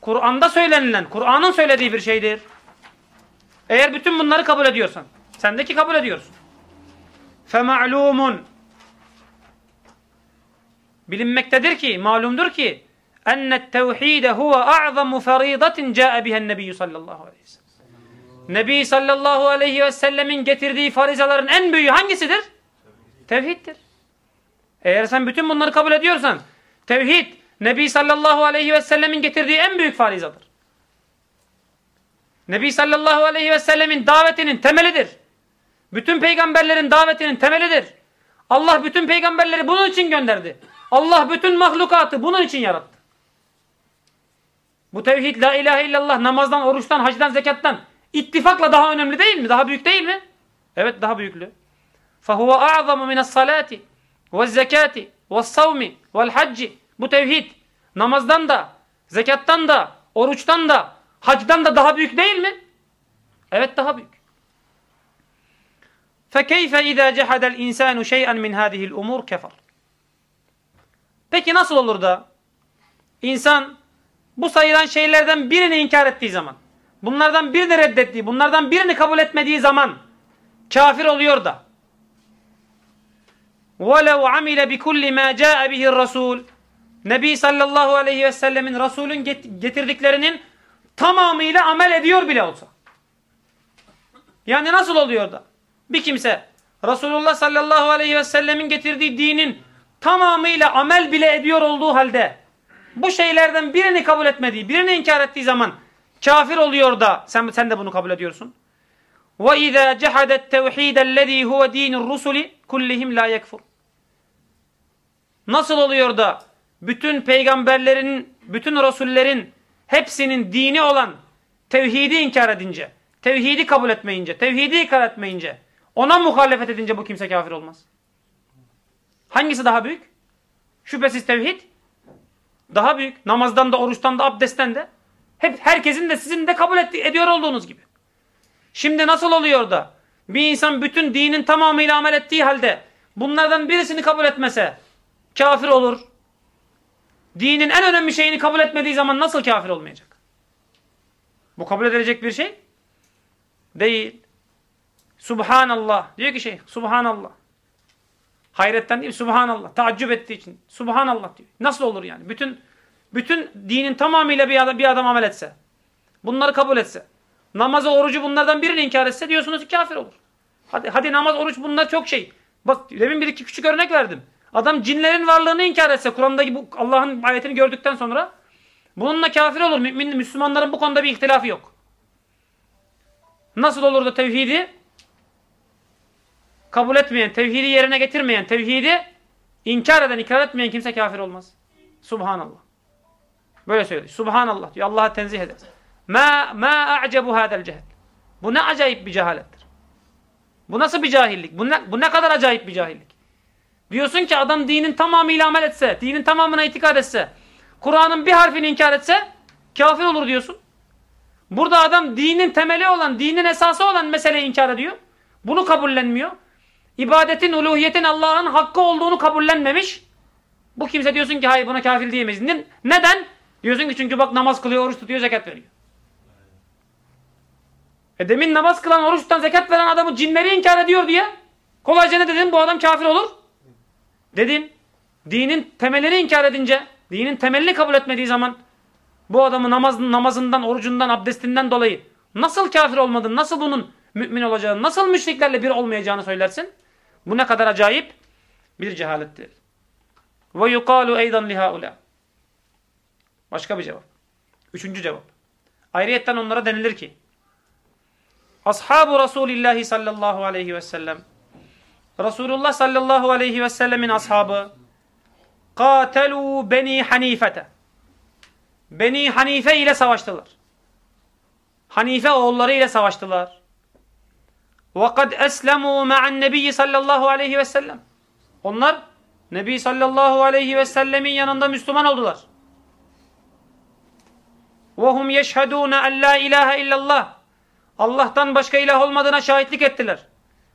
Kur'an'da söylenilen, Kur'an'ın söylediği bir şeydir. Eğer bütün bunları kabul ediyorsan, sendeki kabul ediyorsun. فَمَعْلُومٌ Bilinmektedir ki, malumdur ki enne tevhide huve a'zamu faridatin ca'e bihen nebiyyü sallallahu aleyhi ve sellem. Nebi sallallahu aleyhi ve sellemin getirdiği farizaların en büyüğü hangisidir? Tevhiddir. Eğer sen bütün bunları kabul ediyorsan, tevhid, Nebi sallallahu aleyhi ve sellemin getirdiği en büyük farizadır. Nebi sallallahu aleyhi ve sellemin davetinin temelidir. Bütün peygamberlerin davetinin temelidir. Allah bütün peygamberleri bunun için gönderdi. Allah bütün mahlukatı bunun için yarattı. Bu tevhid la ilahe illallah namazdan, oruçtan, hacdan, zekattan ittifakla daha önemli değil mi? Daha büyük değil mi? Evet daha büyüklü. فَهُوَ أَعْظَمُ مِنَ الصَّلَاةِ وَالزَّكَاةِ وَالصَّوْمِ وَالْحَجِّ Bu tevhid namazdan da, zekattan da, oruçtan da, hacdan da daha büyük değil mi? Evet daha büyük. فَكَيْفَ اِذَا جَحَدَ الْاِنْسَانُ شَيْئًا مِنْ هَذِهِ الْاُمُورِ كَفَرٍ Peki nasıl olur da insan bu sayılan şeylerden birini inkar ettiği zaman, bunlardan birini reddettiği, bunlardan birini kabul etmediği zaman kafir oluyor da وَلَوْ عَمِلَ بِكُلِّ مَا جَاءَ بِهِ الرَّسُولُ Nebi sallallahu aleyhi ve sellemin Resulün getirdiklerinin tamamıyla amel ediyor bile olsa. Yani nasıl oluyor da? Bir kimse Resulullah sallallahu aleyhi ve sellemin getirdiği dinin tamamıyla amel bile ediyor olduğu halde bu şeylerden birini kabul etmediği, birini inkar ettiği zaman kafir oluyor da sen, sen de bunu kabul ediyorsun. وَاِذَا جَحَدَ التَّوْحِيدَ الَّذ۪ي هُوَ د۪ينُ الرُّسُلِ كُلِّهِمْ لَا يَكْفُرُ Nasıl oluyor da bütün peygamberlerin, bütün rasullerin hepsinin dini olan tevhidi inkar edince, tevhidi kabul etmeyince, tevhidi ikrar etmeyince, ona muhalefet edince bu kimse kafir olmaz. Hangisi daha büyük? Şüphesiz tevhid daha büyük. Namazdan da, oruçtan da, abdestten de. Hep herkesin de sizin de kabul etti, ediyor olduğunuz gibi. Şimdi nasıl oluyor da bir insan bütün dinin tamamıyla amel ettiği halde bunlardan birisini kabul etmese kafir olur. Dinin en önemli şeyini kabul etmediği zaman nasıl kafir olmayacak? Bu kabul edilecek bir şey değil. Subhanallah. Diyor ki şey, Subhanallah. Hayretten değil, Subhanallah. Taaccüp ettiği için. Subhanallah diyor. Nasıl olur yani? Bütün bütün dinin tamamıyla bir adam, bir adam amel etse. Bunları kabul etse. Namazı, orucu bunlardan birini inkar etse diyorsunuz ki kafir olur. Hadi, hadi namaz, oruç bunlar çok şey. Bak demin bir iki küçük örnek verdim. Adam cinlerin varlığını inkar etse Kur'an'daki bu Allah'ın ayetini gördükten sonra bununla kafir olur. Mümin, Müslümanların bu konuda bir ihtilafı yok. Nasıl olur da tevhidi kabul etmeyen, tevhidi yerine getirmeyen, tevhidi inkar eden, ikrar etmeyen kimse kafir olmaz. Subhanallah. Böyle söylüyor. Subhanallah diyor. Allah'a tenzih eder. Ma ma a'cebu hadal cehl. Bu ne acayip bir cehalettir. Bu nasıl bir cahillik? Bu ne, bu ne kadar acayip bir cahillik. Diyorsun ki adam dinin tamamıyla amel etse, dinin tamamına itikad etse, Kur'an'ın bir harfini inkar etse kafir olur diyorsun. Burada adam dinin temeli olan, dinin esası olan meseleyi inkar ediyor. Bunu kabullenmiyor. İbadetin, uluhiyetin Allah'ın hakkı olduğunu kabullenmemiş. Bu kimse diyorsun ki hayır buna kafir diyemeyiz. Neden? Diyorsun ki çünkü bak namaz kılıyor, oruç tutuyor, zekat veriyor. E demin namaz kılan, oruç tutan, zekat veren adamı cinleri inkar ediyor diye kolayca ne dedin? Bu adam kafir olur. Dedin. Dinin temelini inkar edince, dinin temelini kabul etmediği zaman bu adamı namaz, namazından, orucundan, abdestinden dolayı nasıl kafir olmadın, nasıl bunun mümin olacağını, nasıl müşriklerle bir olmayacağını söylersin? Bu ne kadar acayip bir cehalettir. Ve yuqalu eydan lihaula. Başka bir cevap. Üçüncü cevap. Ayrıyetten onlara denilir ki Ashabu Resulillahi sallallahu aleyhi ve sellem Resulullah sallallahu aleyhi ve sellemin ashabı Katelu Beni Hanifete Beni Hanife ile savaştılar. Hanife oğulları ile savaştılar. وَقَدْ أَسْلَمُوا مَعَ النَّبِيِّ sallallahu aleyhi ve sellem. Onlar Nebi sallallahu aleyhi ve sellemin yanında Müslüman oldular. وَهُمْ يَشْهَدُونَ اَنْ لَا اِلَٰهَ illallah. Allah'tan başka ilah olmadığına şahitlik ettiler.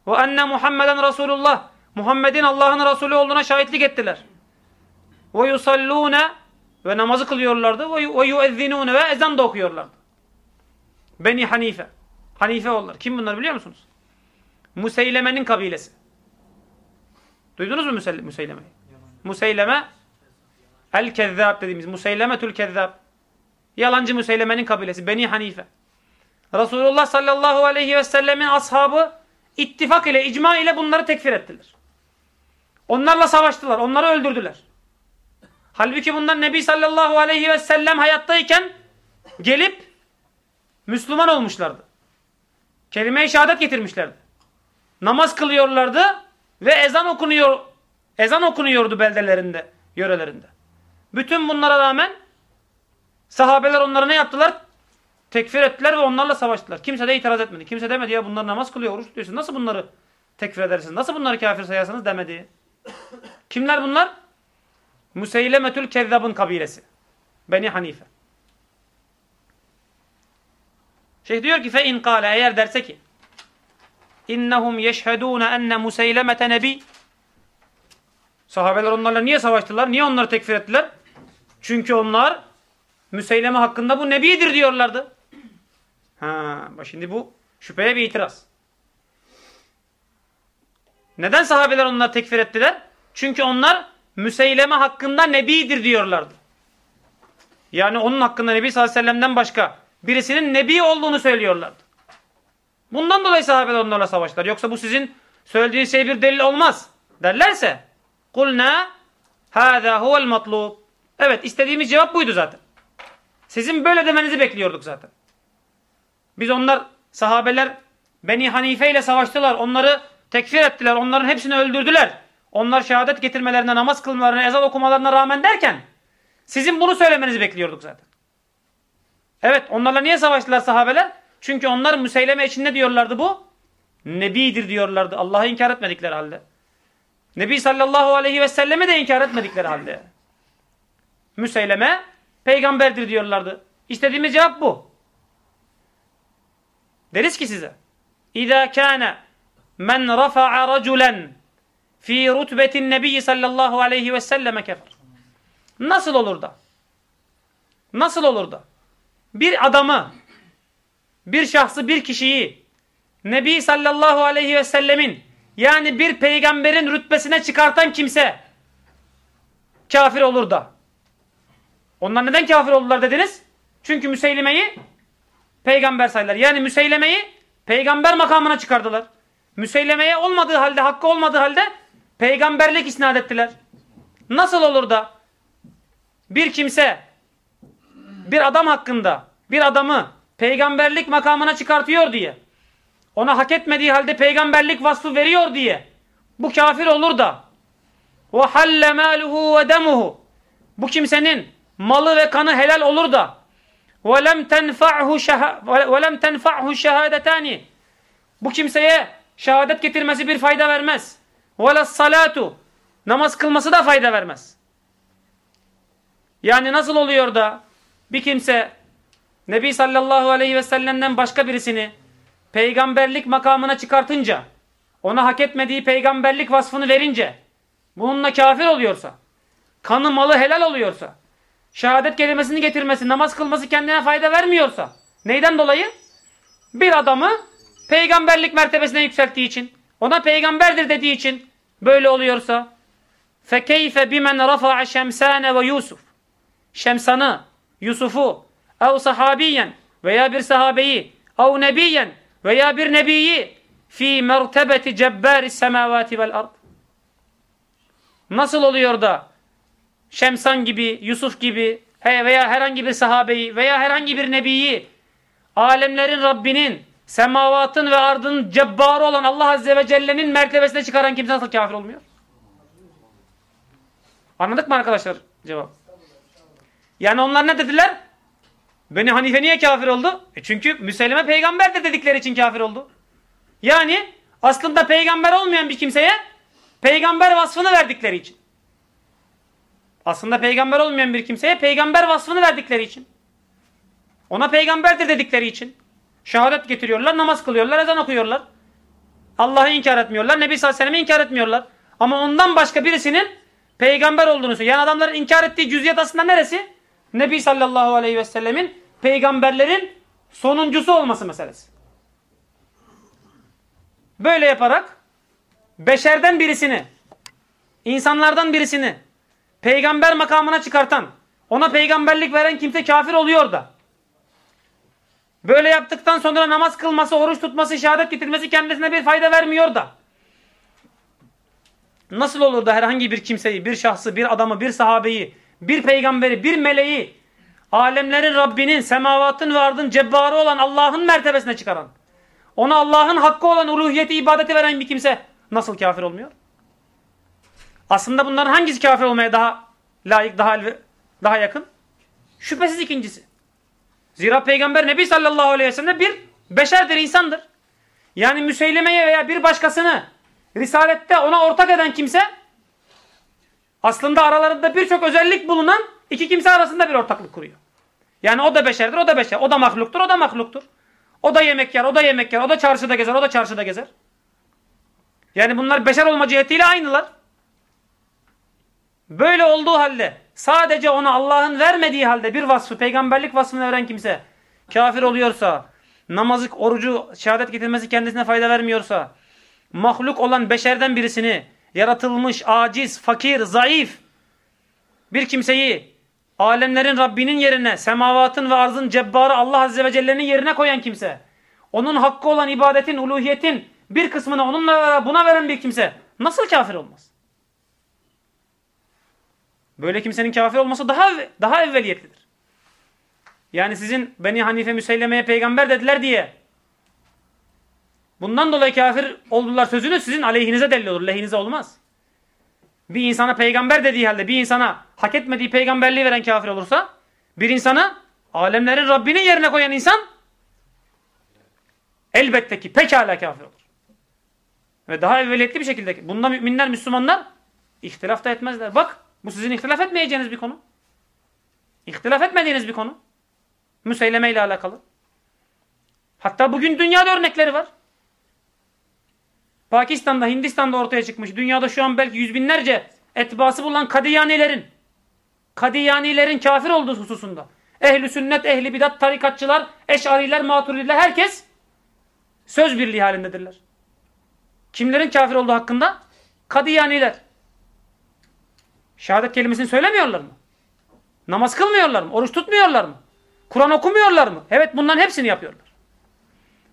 وَاَنَّ Muhammeden Resulullah. Muhammed'in Allah'ın Resulü olduğuna şahitlik ettiler. Ve yusallune ve namazı kılıyorlardı. Ve yuezzinune ve ezan da okuyorlardı. Beni Hanife. Hanife oğulları. Kim bunlar biliyor musunuz? Museyleme'nin kabilesi. Duydunuz mu Museyleme'yi? Museyleme El-Kezzab dediğimiz Museylemetül Kezzab. Yalancı Museyleme'nin kabilesi. Beni Hanife. Resulullah sallallahu aleyhi ve sellemin ashabı ittifak ile, icma ile bunları tekfir ettiler. Onlarla savaştılar. Onları öldürdüler. Halbuki bundan Nebi sallallahu aleyhi ve sellem hayattayken gelip Müslüman olmuşlardı. Kelime-i şehadet getirmişlerdi. Namaz kılıyorlardı ve ezan okunuyor ezan okunuyordu beldelerinde, yörelerinde. Bütün bunlara rağmen sahabeler onlara ne yaptılar? Tekfir ettiler ve onlarla savaştılar. Kimse de itiraz etmedi. Kimse demedi ya bunlar namaz kılıyor, oruç tutuyorsun. Nasıl bunları tekfir edersiniz? Nasıl bunları kafir sayarsınız demedi. Kimler bunlar? Museylemetül Kezzab'ın kabilesi. Beni Hanife. Şeyh diyor ki fe in kâle eğer derse ki innehum yeşhedûne enne museylemete nebi Sahabeler onlarla niye savaştılar? Niye onları tekfir ettiler? Çünkü onlar Müseyleme hakkında bu nebidir diyorlardı. Ha, şimdi bu şüpheye bir itiraz. Neden sahabeler onları tekfir ettiler? Çünkü onlar Müseyleme hakkında nebidir diyorlardı. Yani onun hakkında Nebi sallallahu aleyhi ve sellem'den başka birisinin nebi olduğunu söylüyorlardı. Bundan dolayı sahabeler onlarla savaştılar. Yoksa bu sizin söylediğiniz şey bir delil olmaz derlerse kulna hâzâ huvel matlub. Evet istediğimiz cevap buydu zaten. Sizin böyle demenizi bekliyorduk zaten. Biz onlar sahabeler Beni Hanife ile savaştılar. Onları tekfir ettiler. Onların hepsini öldürdüler. Onlar şehadet getirmelerine, namaz kılmalarına, ezan okumalarına rağmen derken sizin bunu söylemenizi bekliyorduk zaten. Evet onlarla niye savaştılar sahabeler? Çünkü onlar Müseyleme için ne diyorlardı bu? Nebidir diyorlardı. Allah'ı inkar etmedikleri halde. Nebi sallallahu aleyhi ve sellemi de inkar etmedikleri halde. Müseyleme peygamberdir diyorlardı. İstediğimiz cevap bu. Deriz ki size. İzâ kâne men rafa'a raculen fi rutbetin nebiyyi sallallahu aleyhi ve selleme kefer. Nasıl olur da? Nasıl olur da? Bir adamı, bir şahsı, bir kişiyi Nebi sallallahu aleyhi ve sellemin yani bir peygamberin rütbesine çıkartan kimse kafir olur da. Onlar neden kafir oldular dediniz? Çünkü Müseylime'yi peygamber saydılar. Yani Müseyleme'yi peygamber makamına çıkardılar. Müseyleme'ye olmadığı halde, hakkı olmadığı halde peygamberlik isnat ettiler. Nasıl olur da bir kimse bir adam hakkında bir adamı peygamberlik makamına çıkartıyor diye ona hak etmediği halde peygamberlik vasfı veriyor diye bu kafir olur da وَحَلَّ مَالُهُ وَدَمُهُ bu kimsenin malı ve kanı helal olur da وَلَمْ تَنْفَعْهُ شَهَادَتَانِ bu kimseye şehadet getirmesi bir fayda vermez. وَلَا salatu namaz kılması da fayda vermez. Yani nasıl oluyor da bir kimse Nebi sallallahu aleyhi ve sellem'den başka birisini peygamberlik makamına çıkartınca, ona hak etmediği peygamberlik vasfını verince, bununla kafir oluyorsa, kanı malı helal oluyorsa, şehadet kelimesini getirmesi, namaz kılması kendine fayda vermiyorsa, neyden dolayı? Bir adamı peygamberlik mertebesine yükselttiği için, ona peygamberdir dediği için böyle oluyorsa, فَكَيْفَ بِمَنْ رَفَعَ شَمْسَانَ ve Yusuf Şemsan'ı, Yusuf'u, ev sahabiyen veya bir sahabeyi, ev nebiyen veya bir nebiyi fi mertebeti cebbari semavati vel ard. Nasıl oluyor da Şemsan gibi, Yusuf gibi veya herhangi bir sahabeyi veya herhangi bir nebiyi alemlerin Rabbinin, semavatın ve ardın cebbarı olan Allah Azze ve Celle'nin mertebesine çıkaran kimse nasıl kafir olmuyor? Anladık mı arkadaşlar cevap? Yani onlar ne dediler? Beni Hanife niye kafir oldu? E çünkü Müselime peygamberdir dedikleri için kafir oldu. Yani aslında peygamber olmayan bir kimseye peygamber vasfını verdikleri için. Aslında peygamber olmayan bir kimseye peygamber vasfını verdikleri için. Ona peygamberdir dedikleri için. Şehadet getiriyorlar, namaz kılıyorlar, ezan okuyorlar. Allah'ı inkar etmiyorlar, Nebi sallallahu aleyhi ve inkar etmiyorlar. Ama ondan başka birisinin peygamber olduğunu söylüyor. Yani adamların inkar ettiği cüziyet aslında neresi? Nebi sallallahu aleyhi ve sellemin peygamberlerin sonuncusu olması meselesi. Böyle yaparak beşerden birisini, insanlardan birisini peygamber makamına çıkartan, ona peygamberlik veren kimse kafir oluyor da. Böyle yaptıktan sonra namaz kılması, oruç tutması, şehadet getirmesi kendisine bir fayda vermiyor da. Nasıl olur da herhangi bir kimseyi, bir şahsı, bir adamı, bir sahabeyi, bir peygamberi, bir meleği, alemlerin Rabbinin, semavatın ve ardın cebbarı olan Allah'ın mertebesine çıkaran, ona Allah'ın hakkı olan uluhiyeti, ibadeti veren bir kimse nasıl kafir olmuyor? Aslında bunların hangisi kafir olmaya daha layık, daha daha yakın? Şüphesiz ikincisi. Zira Peygamber Nebi sallallahu aleyhi ve sellem bir beşerdir, insandır. Yani Müseyleme'ye veya bir başkasını Risalette ona ortak eden kimse aslında aralarında birçok özellik bulunan iki kimse arasında bir ortaklık kuruyor. Yani o da beşerdir, o da beşer. O da mahluktur, o da mahluktur. O da yemek yer, o da yemek yer. O da çarşıda gezer, o da çarşıda gezer. Yani bunlar beşer olma cihetiyle aynılar. Böyle olduğu halde sadece ona Allah'ın vermediği halde bir vasfı, peygamberlik vasfını veren kimse kafir oluyorsa, namazı, orucu, şehadet getirmesi kendisine fayda vermiyorsa, mahluk olan beşerden birisini, yaratılmış, aciz, fakir, zayıf bir kimseyi alemlerin Rabbinin yerine, semavatın ve arzın cebbarı Allah Azze ve Celle'nin yerine koyan kimse, onun hakkı olan ibadetin, uluhiyetin bir kısmını onunla buna veren bir kimse nasıl kafir olmaz? Böyle kimsenin kafir olması daha daha evveliyetlidir. Yani sizin Beni Hanife Müseyleme'ye peygamber dediler diye Bundan dolayı kafir oldular sözünü sizin aleyhinize delil olur. Lehinize olmaz. Bir insana peygamber dediği halde bir insana hak etmediği peygamberliği veren kafir olursa bir insanı alemlerin Rabbinin yerine koyan insan elbette ki pekala kafir olur. Ve daha evveliyetli bir şekilde bunda müminler, Müslümanlar ihtilaf da etmezler. Bak bu sizin ihtilaf etmeyeceğiniz bir konu. İhtilaf etmediğiniz bir konu. Müseyleme ile alakalı. Hatta bugün dünyada örnekleri var. Pakistan'da, Hindistan'da ortaya çıkmış. Dünyada şu an belki yüz binlerce etbası bulunan Kadiyanilerin Kadiyanilerin kafir olduğu hususunda. Ehli sünnet, ehli bidat, tarikatçılar, eşariler, maturidiler herkes söz birliği halindedirler. Kimlerin kafir olduğu hakkında? Kadiyaniler. Şehadet kelimesini söylemiyorlar mı? Namaz kılmıyorlar mı? Oruç tutmuyorlar mı? Kur'an okumuyorlar mı? Evet bunların hepsini yapıyorlar.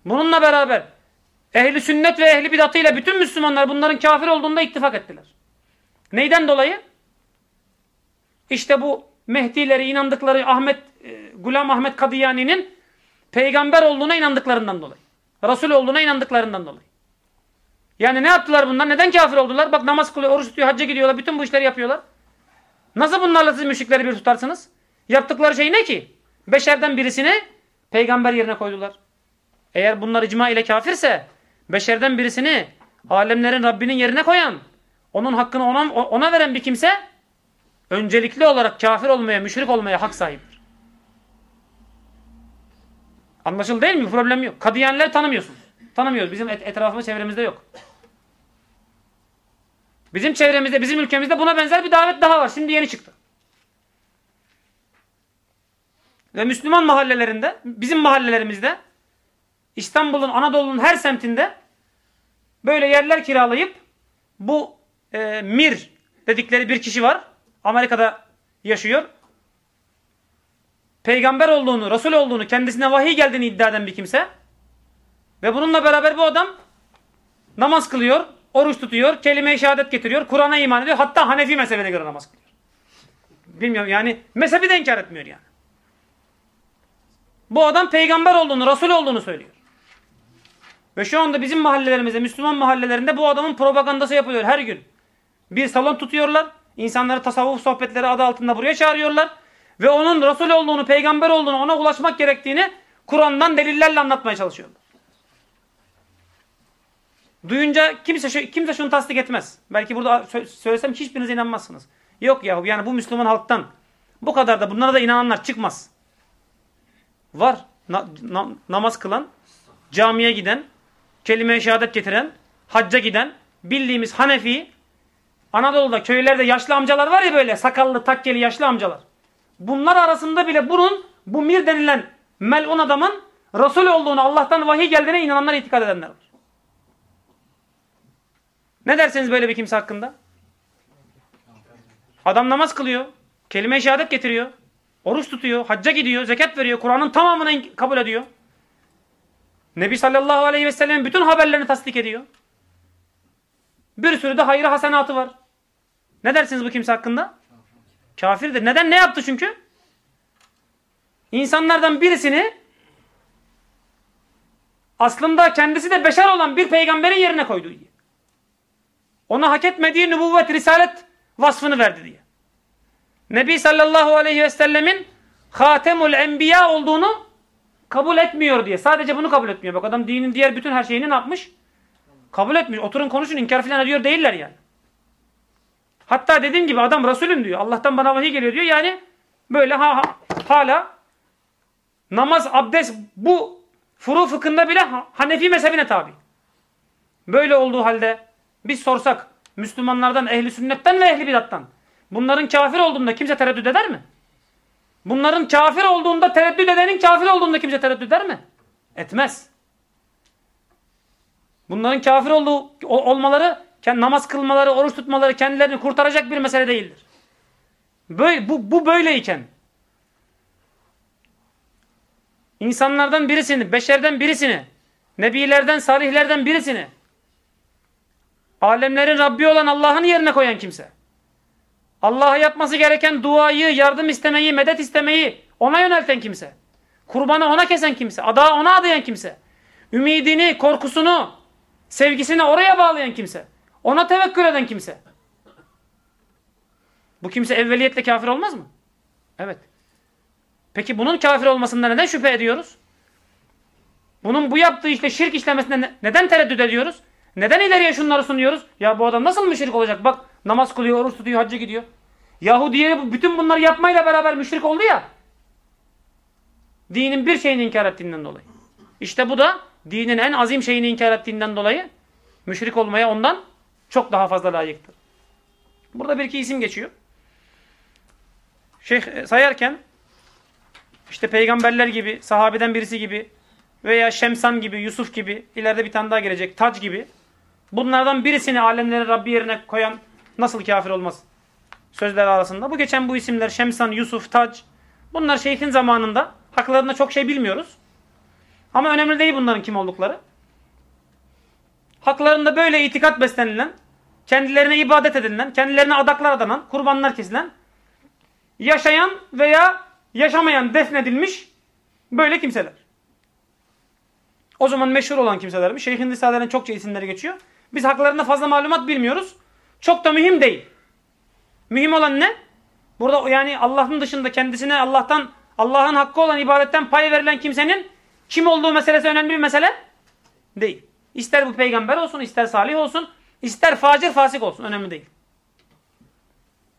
Bununla beraber Ehli sünnet ve ehli bidatıyla bütün Müslümanlar bunların kafir olduğunda ittifak ettiler. Neyden dolayı? İşte bu Mehdileri inandıkları Ahmet e, Gulam Ahmet Kadıyani'nin peygamber olduğuna inandıklarından dolayı. Resul olduğuna inandıklarından dolayı. Yani ne yaptılar bunlar? Neden kafir oldular? Bak namaz kılıyor, oruç tutuyor, hacca gidiyorlar, bütün bu işleri yapıyorlar. Nasıl bunlarla siz müşrikleri bir tutarsınız? Yaptıkları şey ne ki? Beşerden birisini peygamber yerine koydular. Eğer bunlar icma ile kafirse beşerden birisini alemlerin Rabbinin yerine koyan, onun hakkını ona, ona veren bir kimse öncelikli olarak kafir olmaya, müşrik olmaya hak sahiptir. Anlaşıldı değil mi? Problem yok. Kadiyenler tanımıyorsun. Tanımıyoruz. Bizim et etrafımız, çevremizde yok. Bizim çevremizde, bizim ülkemizde buna benzer bir davet daha var. Şimdi yeni çıktı. Ve Müslüman mahallelerinde, bizim mahallelerimizde İstanbul'un, Anadolu'nun her semtinde böyle yerler kiralayıp bu e, Mir dedikleri bir kişi var. Amerika'da yaşıyor. Peygamber olduğunu, Resul olduğunu, kendisine vahiy geldiğini iddia eden bir kimse. Ve bununla beraber bu adam namaz kılıyor, oruç tutuyor, kelime-i şehadet getiriyor, Kur'an'a iman ediyor. Hatta Hanefi mezhebine göre namaz kılıyor. Bilmiyorum yani mezhebi de inkar etmiyor yani. Bu adam peygamber olduğunu, Resul olduğunu söylüyor. Ve şu anda bizim mahallelerimizde, Müslüman mahallelerinde bu adamın propagandası yapılıyor her gün. Bir salon tutuyorlar. insanları tasavvuf sohbetleri adı altında buraya çağırıyorlar. Ve onun Resul olduğunu, peygamber olduğunu, ona ulaşmak gerektiğini Kur'an'dan delillerle anlatmaya çalışıyorlar. Duyunca kimse kimse şunu tasdik etmez. Belki burada söylesem hiçbiriniz inanmazsınız. Yok yahu yani bu Müslüman halktan bu kadar da bunlara da inananlar çıkmaz. Var. Na, na, namaz kılan, camiye giden, kelime-i şehadet getiren, hacca giden bildiğimiz Hanefi Anadolu'da köylerde yaşlı amcalar var ya böyle sakallı takkeli yaşlı amcalar. Bunlar arasında bile bunun bu Mir denilen melun adamın Resul olduğunu Allah'tan vahiy geldiğine inananlar itikad edenler var. Ne dersiniz böyle bir kimse hakkında? Adam namaz kılıyor. Kelime-i şehadet getiriyor. Oruç tutuyor. Hacca gidiyor. Zekat veriyor. Kur'an'ın tamamını kabul ediyor. Nebi sallallahu aleyhi ve sellem'in bütün haberlerini tasdik ediyor. Bir sürü de hayır hasenatı var. Ne dersiniz bu kimse hakkında? Kafirdir. Neden? Ne yaptı çünkü? İnsanlardan birisini aslında kendisi de beşer olan bir peygamberin yerine koydu diye. Ona hak etmediği nübüvvet, risalet vasfını verdi diye. Nebi sallallahu aleyhi ve sellemin Hatemul Enbiya olduğunu kabul etmiyor diye. Sadece bunu kabul etmiyor. Bak adam dinin diğer bütün her şeyini ne yapmış? Kabul etmiş. Oturun konuşun inkar filan ediyor değiller yani. Hatta dediğim gibi adam Resulüm diyor. Allah'tan bana vahiy geliyor diyor. Yani böyle ha, ha, hala namaz, abdest bu furu fıkhında bile Hanefi mezhebine tabi. Böyle olduğu halde biz sorsak Müslümanlardan, ehli sünnetten ve ehli bidattan bunların kafir olduğunda kimse tereddüt eder mi? Bunların kafir olduğunda tereddüt edenin kafir olduğunda kimse tereddüt eder mi? Etmez. Bunların kafir olduğu olmaları, namaz kılmaları, oruç tutmaları kendilerini kurtaracak bir mesele değildir. Böyle, bu, bu böyleyken insanlardan birisini, beşerden birisini, nebilerden, salihlerden birisini alemlerin Rabbi olan Allah'ın yerine koyan kimse Allah'a yapması gereken duayı, yardım istemeyi, medet istemeyi ona yönelten kimse. Kurbanı ona kesen kimse. Adağı ona adayan kimse. Ümidini, korkusunu, sevgisini oraya bağlayan kimse. Ona tevekkül eden kimse. Bu kimse evveliyetle kafir olmaz mı? Evet. Peki bunun kafir olmasında neden şüphe ediyoruz? Bunun bu yaptığı işte şirk işlemesinde neden tereddüt ediyoruz? Neden ileriye şunları sunuyoruz? Ya bu adam nasıl müşrik olacak? Bak namaz kılıyor, oruç tutuyor, hacca gidiyor. Yahudiye bütün bunları yapmayla beraber müşrik oldu ya. Dinin bir şeyini inkar ettiğinden dolayı. İşte bu da dinin en azim şeyini inkar ettiğinden dolayı müşrik olmaya ondan çok daha fazla layıktır. Burada bir iki isim geçiyor. Şeyh e, sayarken işte peygamberler gibi, sahabeden birisi gibi veya Şemsan gibi, Yusuf gibi, ileride bir tane daha gelecek, Tac gibi bunlardan birisini alemlerin Rabbi yerine koyan nasıl kafir olmaz? Sözler arasında. Bu geçen bu isimler Şemsan, Yusuf, Tac bunlar şeyhin zamanında haklarında çok şey bilmiyoruz. Ama önemli değil bunların kim oldukları. Haklarında böyle itikat beslenilen, kendilerine ibadet edilen, kendilerine adaklar adanan, kurbanlar kesilen, yaşayan veya yaşamayan defnedilmiş böyle kimseler. O zaman meşhur olan kimselermiş. Şeyhin Risale'nin çokça isimleri geçiyor. Biz haklarında fazla malumat bilmiyoruz. Çok da mühim değil. Mühim olan ne? Burada yani Allah'ın dışında kendisine Allah'tan Allah'ın hakkı olan ibadetten pay verilen kimsenin kim olduğu meselesi önemli bir mesele değil. İster bu peygamber olsun, ister salih olsun, ister facir fasik olsun önemli değil.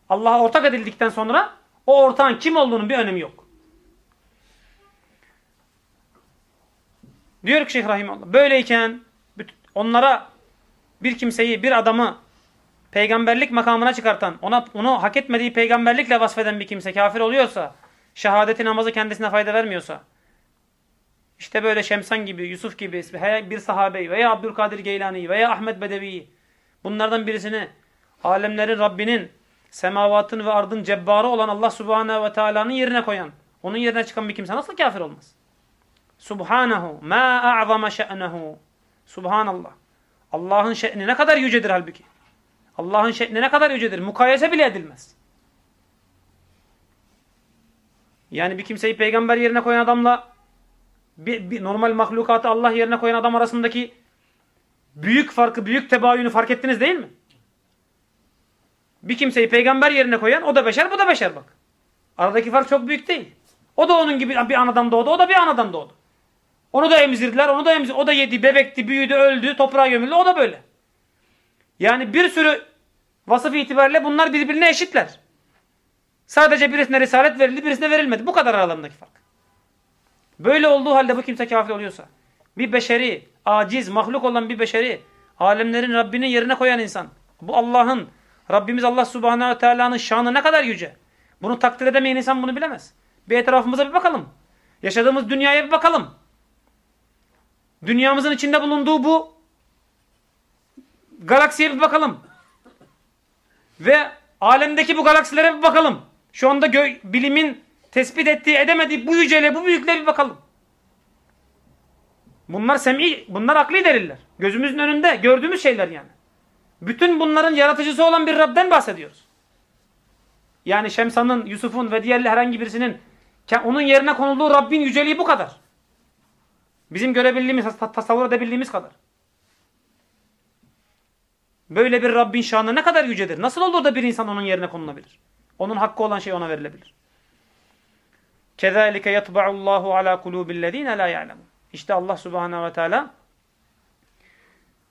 Allah'a ortak edildikten sonra o ortağın kim olduğunun bir önemi yok. Diyor ki Şeyh Rahimallah, böyleyken onlara bir kimseyi, bir adamı peygamberlik makamına çıkartan, ona onu hak etmediği peygamberlikle vasfeden bir kimse kafir oluyorsa, şehadeti namazı kendisine fayda vermiyorsa, işte böyle Şemsan gibi, Yusuf gibi bir sahabeyi veya Abdülkadir Geylani veya Ahmet Bedevi'yi bunlardan birisini alemlerin Rabbinin semavatın ve ardın cebbarı olan Allah Subhanahu ve Teala'nın yerine koyan, onun yerine çıkan bir kimse nasıl kafir olmaz? Subhanahu ma a'zama şe'nehu. Subhanallah. Allah'ın şe'ni ne kadar yücedir halbuki. Allah'ın şe'ni ne kadar yücedir. Mukayese bile edilmez. Yani bir kimseyi peygamber yerine koyan adamla bir, bir normal mahlukatı Allah yerine koyan adam arasındaki büyük farkı, büyük tebayünü fark ettiniz değil mi? Bir kimseyi peygamber yerine koyan o da beşer, bu da beşer bak. Aradaki fark çok büyük değil. O da onun gibi bir anadan doğdu, o da bir anadan doğdu. Onu da emzirdiler, onu da emzirdiler. O da yedi, bebekti, büyüdü, öldü, toprağa gömüldü, o da böyle. Yani bir sürü vasıf itibariyle bunlar birbirine eşitler. Sadece birisine risalet verildi, birisine verilmedi. Bu kadar aralarındaki fark. Böyle olduğu halde bu kimse kafir oluyorsa, bir beşeri, aciz, mahluk olan bir beşeri, alemlerin Rabbinin yerine koyan insan, bu Allah'ın Rabbimiz Allah Subhanahu Teala'nın şanı ne kadar yüce. Bunu takdir edemeyen insan bunu bilemez. Bir etrafımıza bir bakalım. Yaşadığımız dünyaya bir bakalım. Dünyamızın içinde bulunduğu bu galaksiye bir bakalım. Ve alemdeki bu galaksilere bir bakalım. Şu anda bilimin tespit ettiği, edemediği bu yüceliğe, bu büyüklüğe bir bakalım. Bunlar sem'i, bunlar akli deliller. Gözümüzün önünde gördüğümüz şeyler yani. Bütün bunların yaratıcısı olan bir Rab'den bahsediyoruz. Yani Şemsa'nın, Yusuf'un ve diğer herhangi birisinin onun yerine konulduğu Rabbin yüceliği bu kadar. Bizim görebildiğimiz, tasavvur edebildiğimiz kadar. Böyle bir Rabbin şanı ne kadar yücedir. Nasıl olur da bir insan onun yerine konulabilir? Onun hakkı olan şey ona verilebilir. Kezalike yatba'ullahu ala kulubillezine la ya'lemun. İşte Allah Subhanahu ve Teala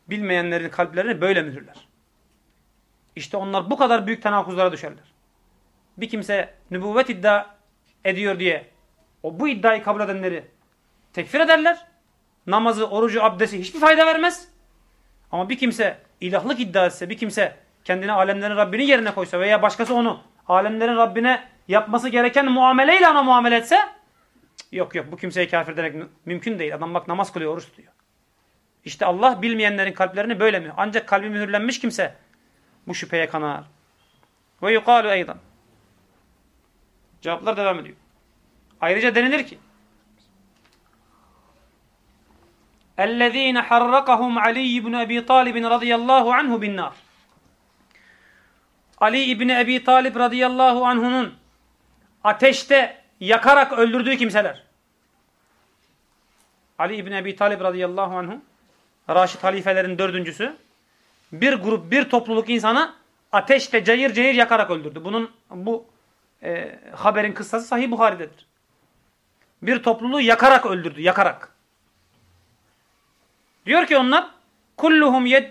bilmeyenlerin kalplerini böyle mühürler. İşte onlar bu kadar büyük tenakuzlara düşerler. Bir kimse nübüvvet iddia ediyor diye o bu iddiayı kabul edenleri tekfir ederler. Namazı, orucu, abdesti hiçbir fayda vermez. Ama bir kimse ilahlık iddia etse, bir kimse kendini alemlerin Rabbinin yerine koysa veya başkası onu alemlerin Rabbine yapması gereken muameleyle ona muamele etse yok yok bu kimseyi kafir demek mümkün değil. Adam bak namaz kılıyor, oruç tutuyor. İşte Allah bilmeyenlerin kalplerini böyle mi? Ancak kalbi mühürlenmiş kimse bu şüpheye kanar. Ve yukalu eydan. Cevaplar devam ediyor. Ayrıca denilir ki اَلَّذ۪ينَ حَرَّقَهُمْ عَلِيِّ بْنُ اَب۪ي طَالِبٍ رَضِيَ اللّٰهُ عَنْهُ بِالنَّارِ Ali İbni Ebi Talib radıyallahu anh'unun ateşte yakarak öldürdüğü kimseler. Ali İbni Ebi Talib radıyallahu anhu Raşid halifelerin dördüncüsü bir grup, bir topluluk insanı ateşte cayır cayır yakarak öldürdü. Bunun bu e, haberin kıssası Sahih Buhari'dedir. Bir topluluğu yakarak öldürdü, yakarak. Diyor ki onlar kulluhum yed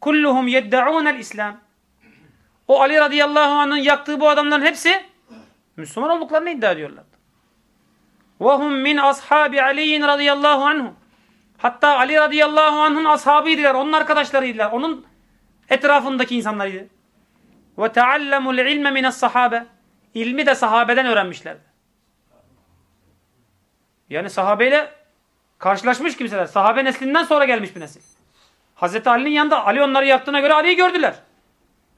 kulluhum yed'un İslam. O Ali radıyallahu anh'ın yaktığı bu adamların hepsi Müslüman olduklarını iddia ediyorlardı. Ve hum min ashabi Ali radıyallahu anhu. Hatta Ali radıyallahu anh'ın ashabıydılar, onun arkadaşlarıydılar. Onun etrafındaki insanlarıydı. Ve taallamul ilme mine's sahabe. İlmi de sahabeden öğrenmişlerdi. Yani sahabeyle karşılaşmış kimseler. Sahabe neslinden sonra gelmiş bir nesil. Hazreti Ali'nin yanında Ali onları yaktığına göre Ali'yi gördüler.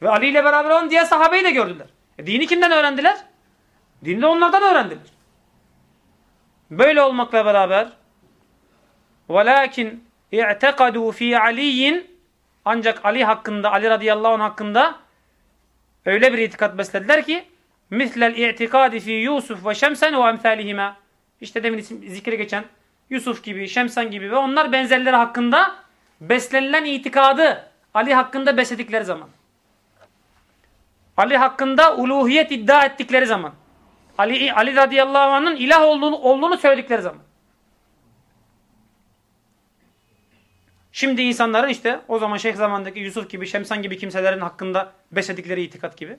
Ve Ali ile beraber olan diğer sahabeyi de gördüler. E, dini kimden öğrendiler? Dini de onlardan öğrendiler. Böyle olmakla beraber وَلَاكِنْ اِعْتَقَدُوا ف۪ي عَلِيٍّ Ancak Ali hakkında, Ali radıyallahu anh hakkında öyle bir itikat beslediler ki mislel i'tikadi fi Yusuf ve Şemsen ve emsalihima İşte demin zikre geçen Yusuf gibi, Şemsen gibi ve onlar benzerleri hakkında beslenilen itikadı Ali hakkında besledikleri zaman. Ali hakkında uluhiyet iddia ettikleri zaman. Ali, Ali radıyallahu anh'ın ilah olduğunu, olduğunu söyledikleri zaman. Şimdi insanların işte o zaman şeyh zamandaki Yusuf gibi, Şemsan gibi kimselerin hakkında besledikleri itikat gibi.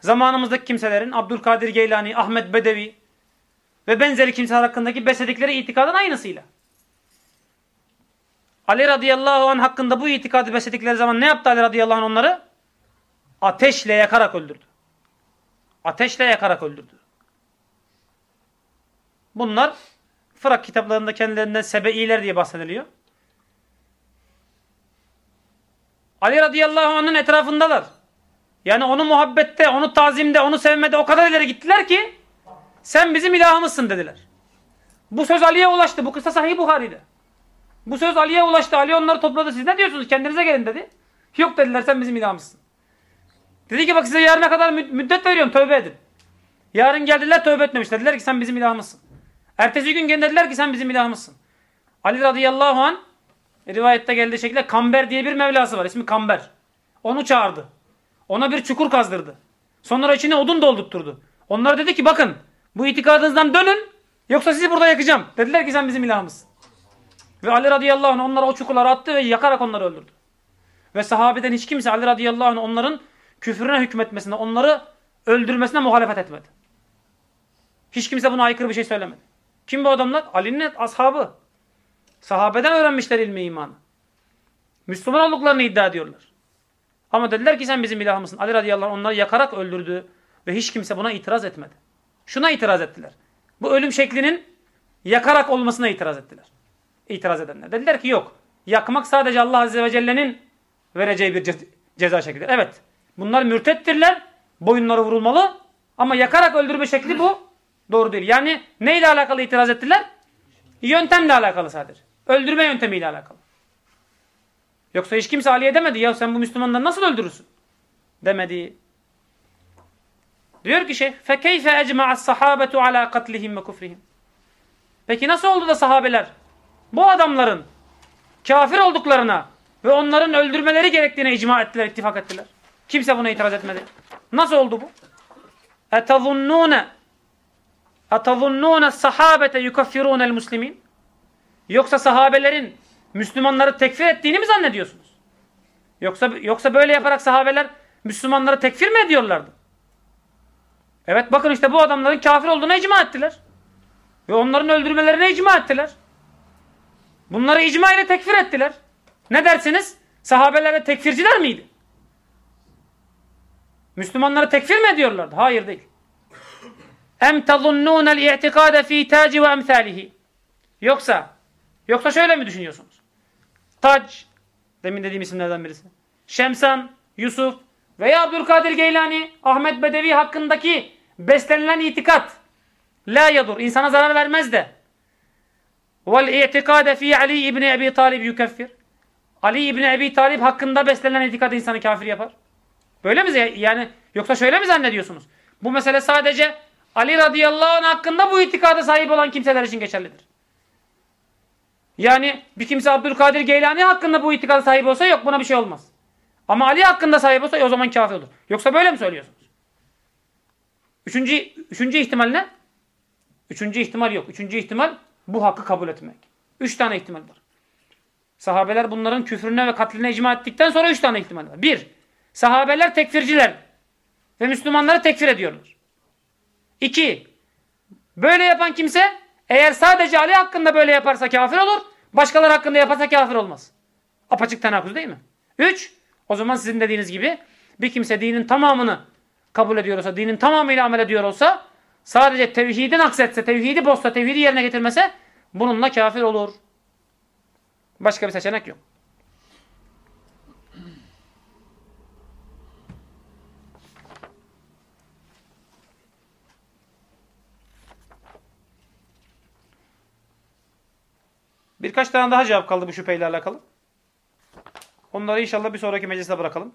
Zamanımızdaki kimselerin Abdülkadir Geylani, Ahmet Bedevi ve benzeri kimseler hakkındaki besledikleri itikadın aynısıyla. Ali radıyallahu anh hakkında bu itikadı besledikleri zaman ne yaptı Ali radıyallahu anh onları? Ateşle yakarak öldürdü. Ateşle yakarak öldürdü. Bunlar Fırak kitaplarında kendilerinden Sebeiler diye bahsediliyor. Ali radıyallahu anh'ın etrafındalar. Yani onu muhabbette, onu tazimde, onu sevmede o kadar ileri gittiler ki sen bizim ilahımızsın dediler. Bu söz Ali'ye ulaştı. Bu kısa sahih Buhari'de. Bu söz Ali'ye ulaştı. Ali onları topladı. Siz ne diyorsunuz? Kendinize gelin dedi. Yok dediler sen bizim ilahımızsın. Dedi ki bak size yarına kadar müddet veriyorum tövbe edin. Yarın geldiler tövbe etmemişler. Dediler ki sen bizim ilahımızsın. Ertesi gün dediler ki sen bizim ilahımızsın. Ali radıyallahu an rivayette geldiği şekilde Kamber diye bir mevlası var. İsmi Kamber. Onu çağırdı. Ona bir çukur kazdırdı. Sonra içine odun doldurtturdu. Onlar dedi ki bakın bu itikadınızdan dönün yoksa sizi burada yakacağım. Dediler ki sen bizim ilahımızsın. Ve Ali radıyallahu anh onları o çukurlara attı ve yakarak onları öldürdü. Ve sahabeden hiç kimse Ali radıyallahu anh onların küfrüne hükmetmesine, onları öldürmesine muhalefet etmedi. Hiç kimse buna aykırı bir şey söylemedi. Kim bu adamlar? Ali'nin ashabı. Sahabeden öğrenmişler ilmi imanı. Müslüman olduklarını iddia ediyorlar. Ama dediler ki sen bizim ilahımızsın. Ali radıyallahu anh onları yakarak öldürdü ve hiç kimse buna itiraz etmedi. Şuna itiraz ettiler. Bu ölüm şeklinin yakarak olmasına itiraz ettiler. İtiraz edenler. Dediler ki yok. Yakmak sadece Allah azze ve celle'nin vereceği bir ce- ceza şeklidir. Evet. Bunlar mürtettirler. Boyunları vurulmalı. Ama yakarak öldürme şekli bu. Doğru değil. Yani neyle alakalı itiraz ettiler? Yöntemle alakalı sadece. Öldürme yöntemiyle alakalı. Yoksa hiç kimse Ali'ye demedi ya sen bu Müslümanları nasıl öldürürsün? Demedi. Diyor ki şeyh فَكَيْفَ اَجْمَعَ الصَّحَابَةُ عَلَى قَتْلِهِمْ وَكُفْرِهِمْ Peki nasıl oldu da sahabeler bu adamların kafir olduklarına ve onların öldürmeleri gerektiğine icma ettiler, ittifak ettiler. Kimse buna itiraz etmedi. Nasıl oldu bu? اَتَظُنُّونَ اَتَظُنُّونَ الصَّحَابَةَ يُكَفِّرُونَ الْمُسْلِمِينَ Yoksa sahabelerin Müslümanları tekfir ettiğini mi zannediyorsunuz? Yoksa yoksa böyle yaparak sahabeler Müslümanları tekfir mi ediyorlardı? Evet bakın işte bu adamların kafir olduğuna icma ettiler. Ve onların öldürmelerine icma ettiler. Bunları icma ile tekfir ettiler. Ne dersiniz? Sahabeler de tekfirciler miydi? Müslümanları tekfir mi ediyorlardı? Hayır değil. Em tazunnûne el-i'tikâde fî tâci ve emthâlihi. Yoksa, yoksa şöyle mi düşünüyorsunuz? Tac, demin dediğim isimlerden birisi. Şemsan, Yusuf veya Abdülkadir Geylani, Ahmet Bedevi hakkındaki beslenilen itikat la yadur, insana zarar vermez de. Vel i'tikade fi Ali İbni Ebi Talib yukeffir. Ali İbni Ebi Talib hakkında beslenen itikat insanı kafir yapar. Böyle mi? Yani yoksa şöyle mi zannediyorsunuz? Bu mesele sadece Ali radıyallahu anh hakkında bu itikada sahip olan kimseler için geçerlidir. Yani bir kimse Abdülkadir Geylani hakkında bu itikada sahip olsa yok buna bir şey olmaz. Ama Ali hakkında sahip olsa o zaman kafir olur. Yoksa böyle mi söylüyorsunuz? Üçüncü, üçüncü ihtimal ne? Üçüncü ihtimal yok. Üçüncü ihtimal bu hakkı kabul etmek. Üç tane ihtimal var. Sahabeler bunların küfrüne ve katline icma ettikten sonra üç tane ihtimal var. Bir, sahabeler tekfirciler ve Müslümanları tekfir ediyorlar. İki, böyle yapan kimse eğer sadece Ali hakkında böyle yaparsa kafir olur, başkaları hakkında yaparsa kafir olmaz. Apaçık tenakuz değil mi? Üç, o zaman sizin dediğiniz gibi bir kimse dinin tamamını kabul ediyor olsa, dinin tamamıyla amel ediyor olsa, sadece tevhidi naksetse, tevhidi bozsa, tevhidi yerine getirmese bununla kafir olur. Başka bir seçenek yok. Birkaç tane daha cevap kaldı bu şüpheyle alakalı. Onları inşallah bir sonraki mecliste bırakalım.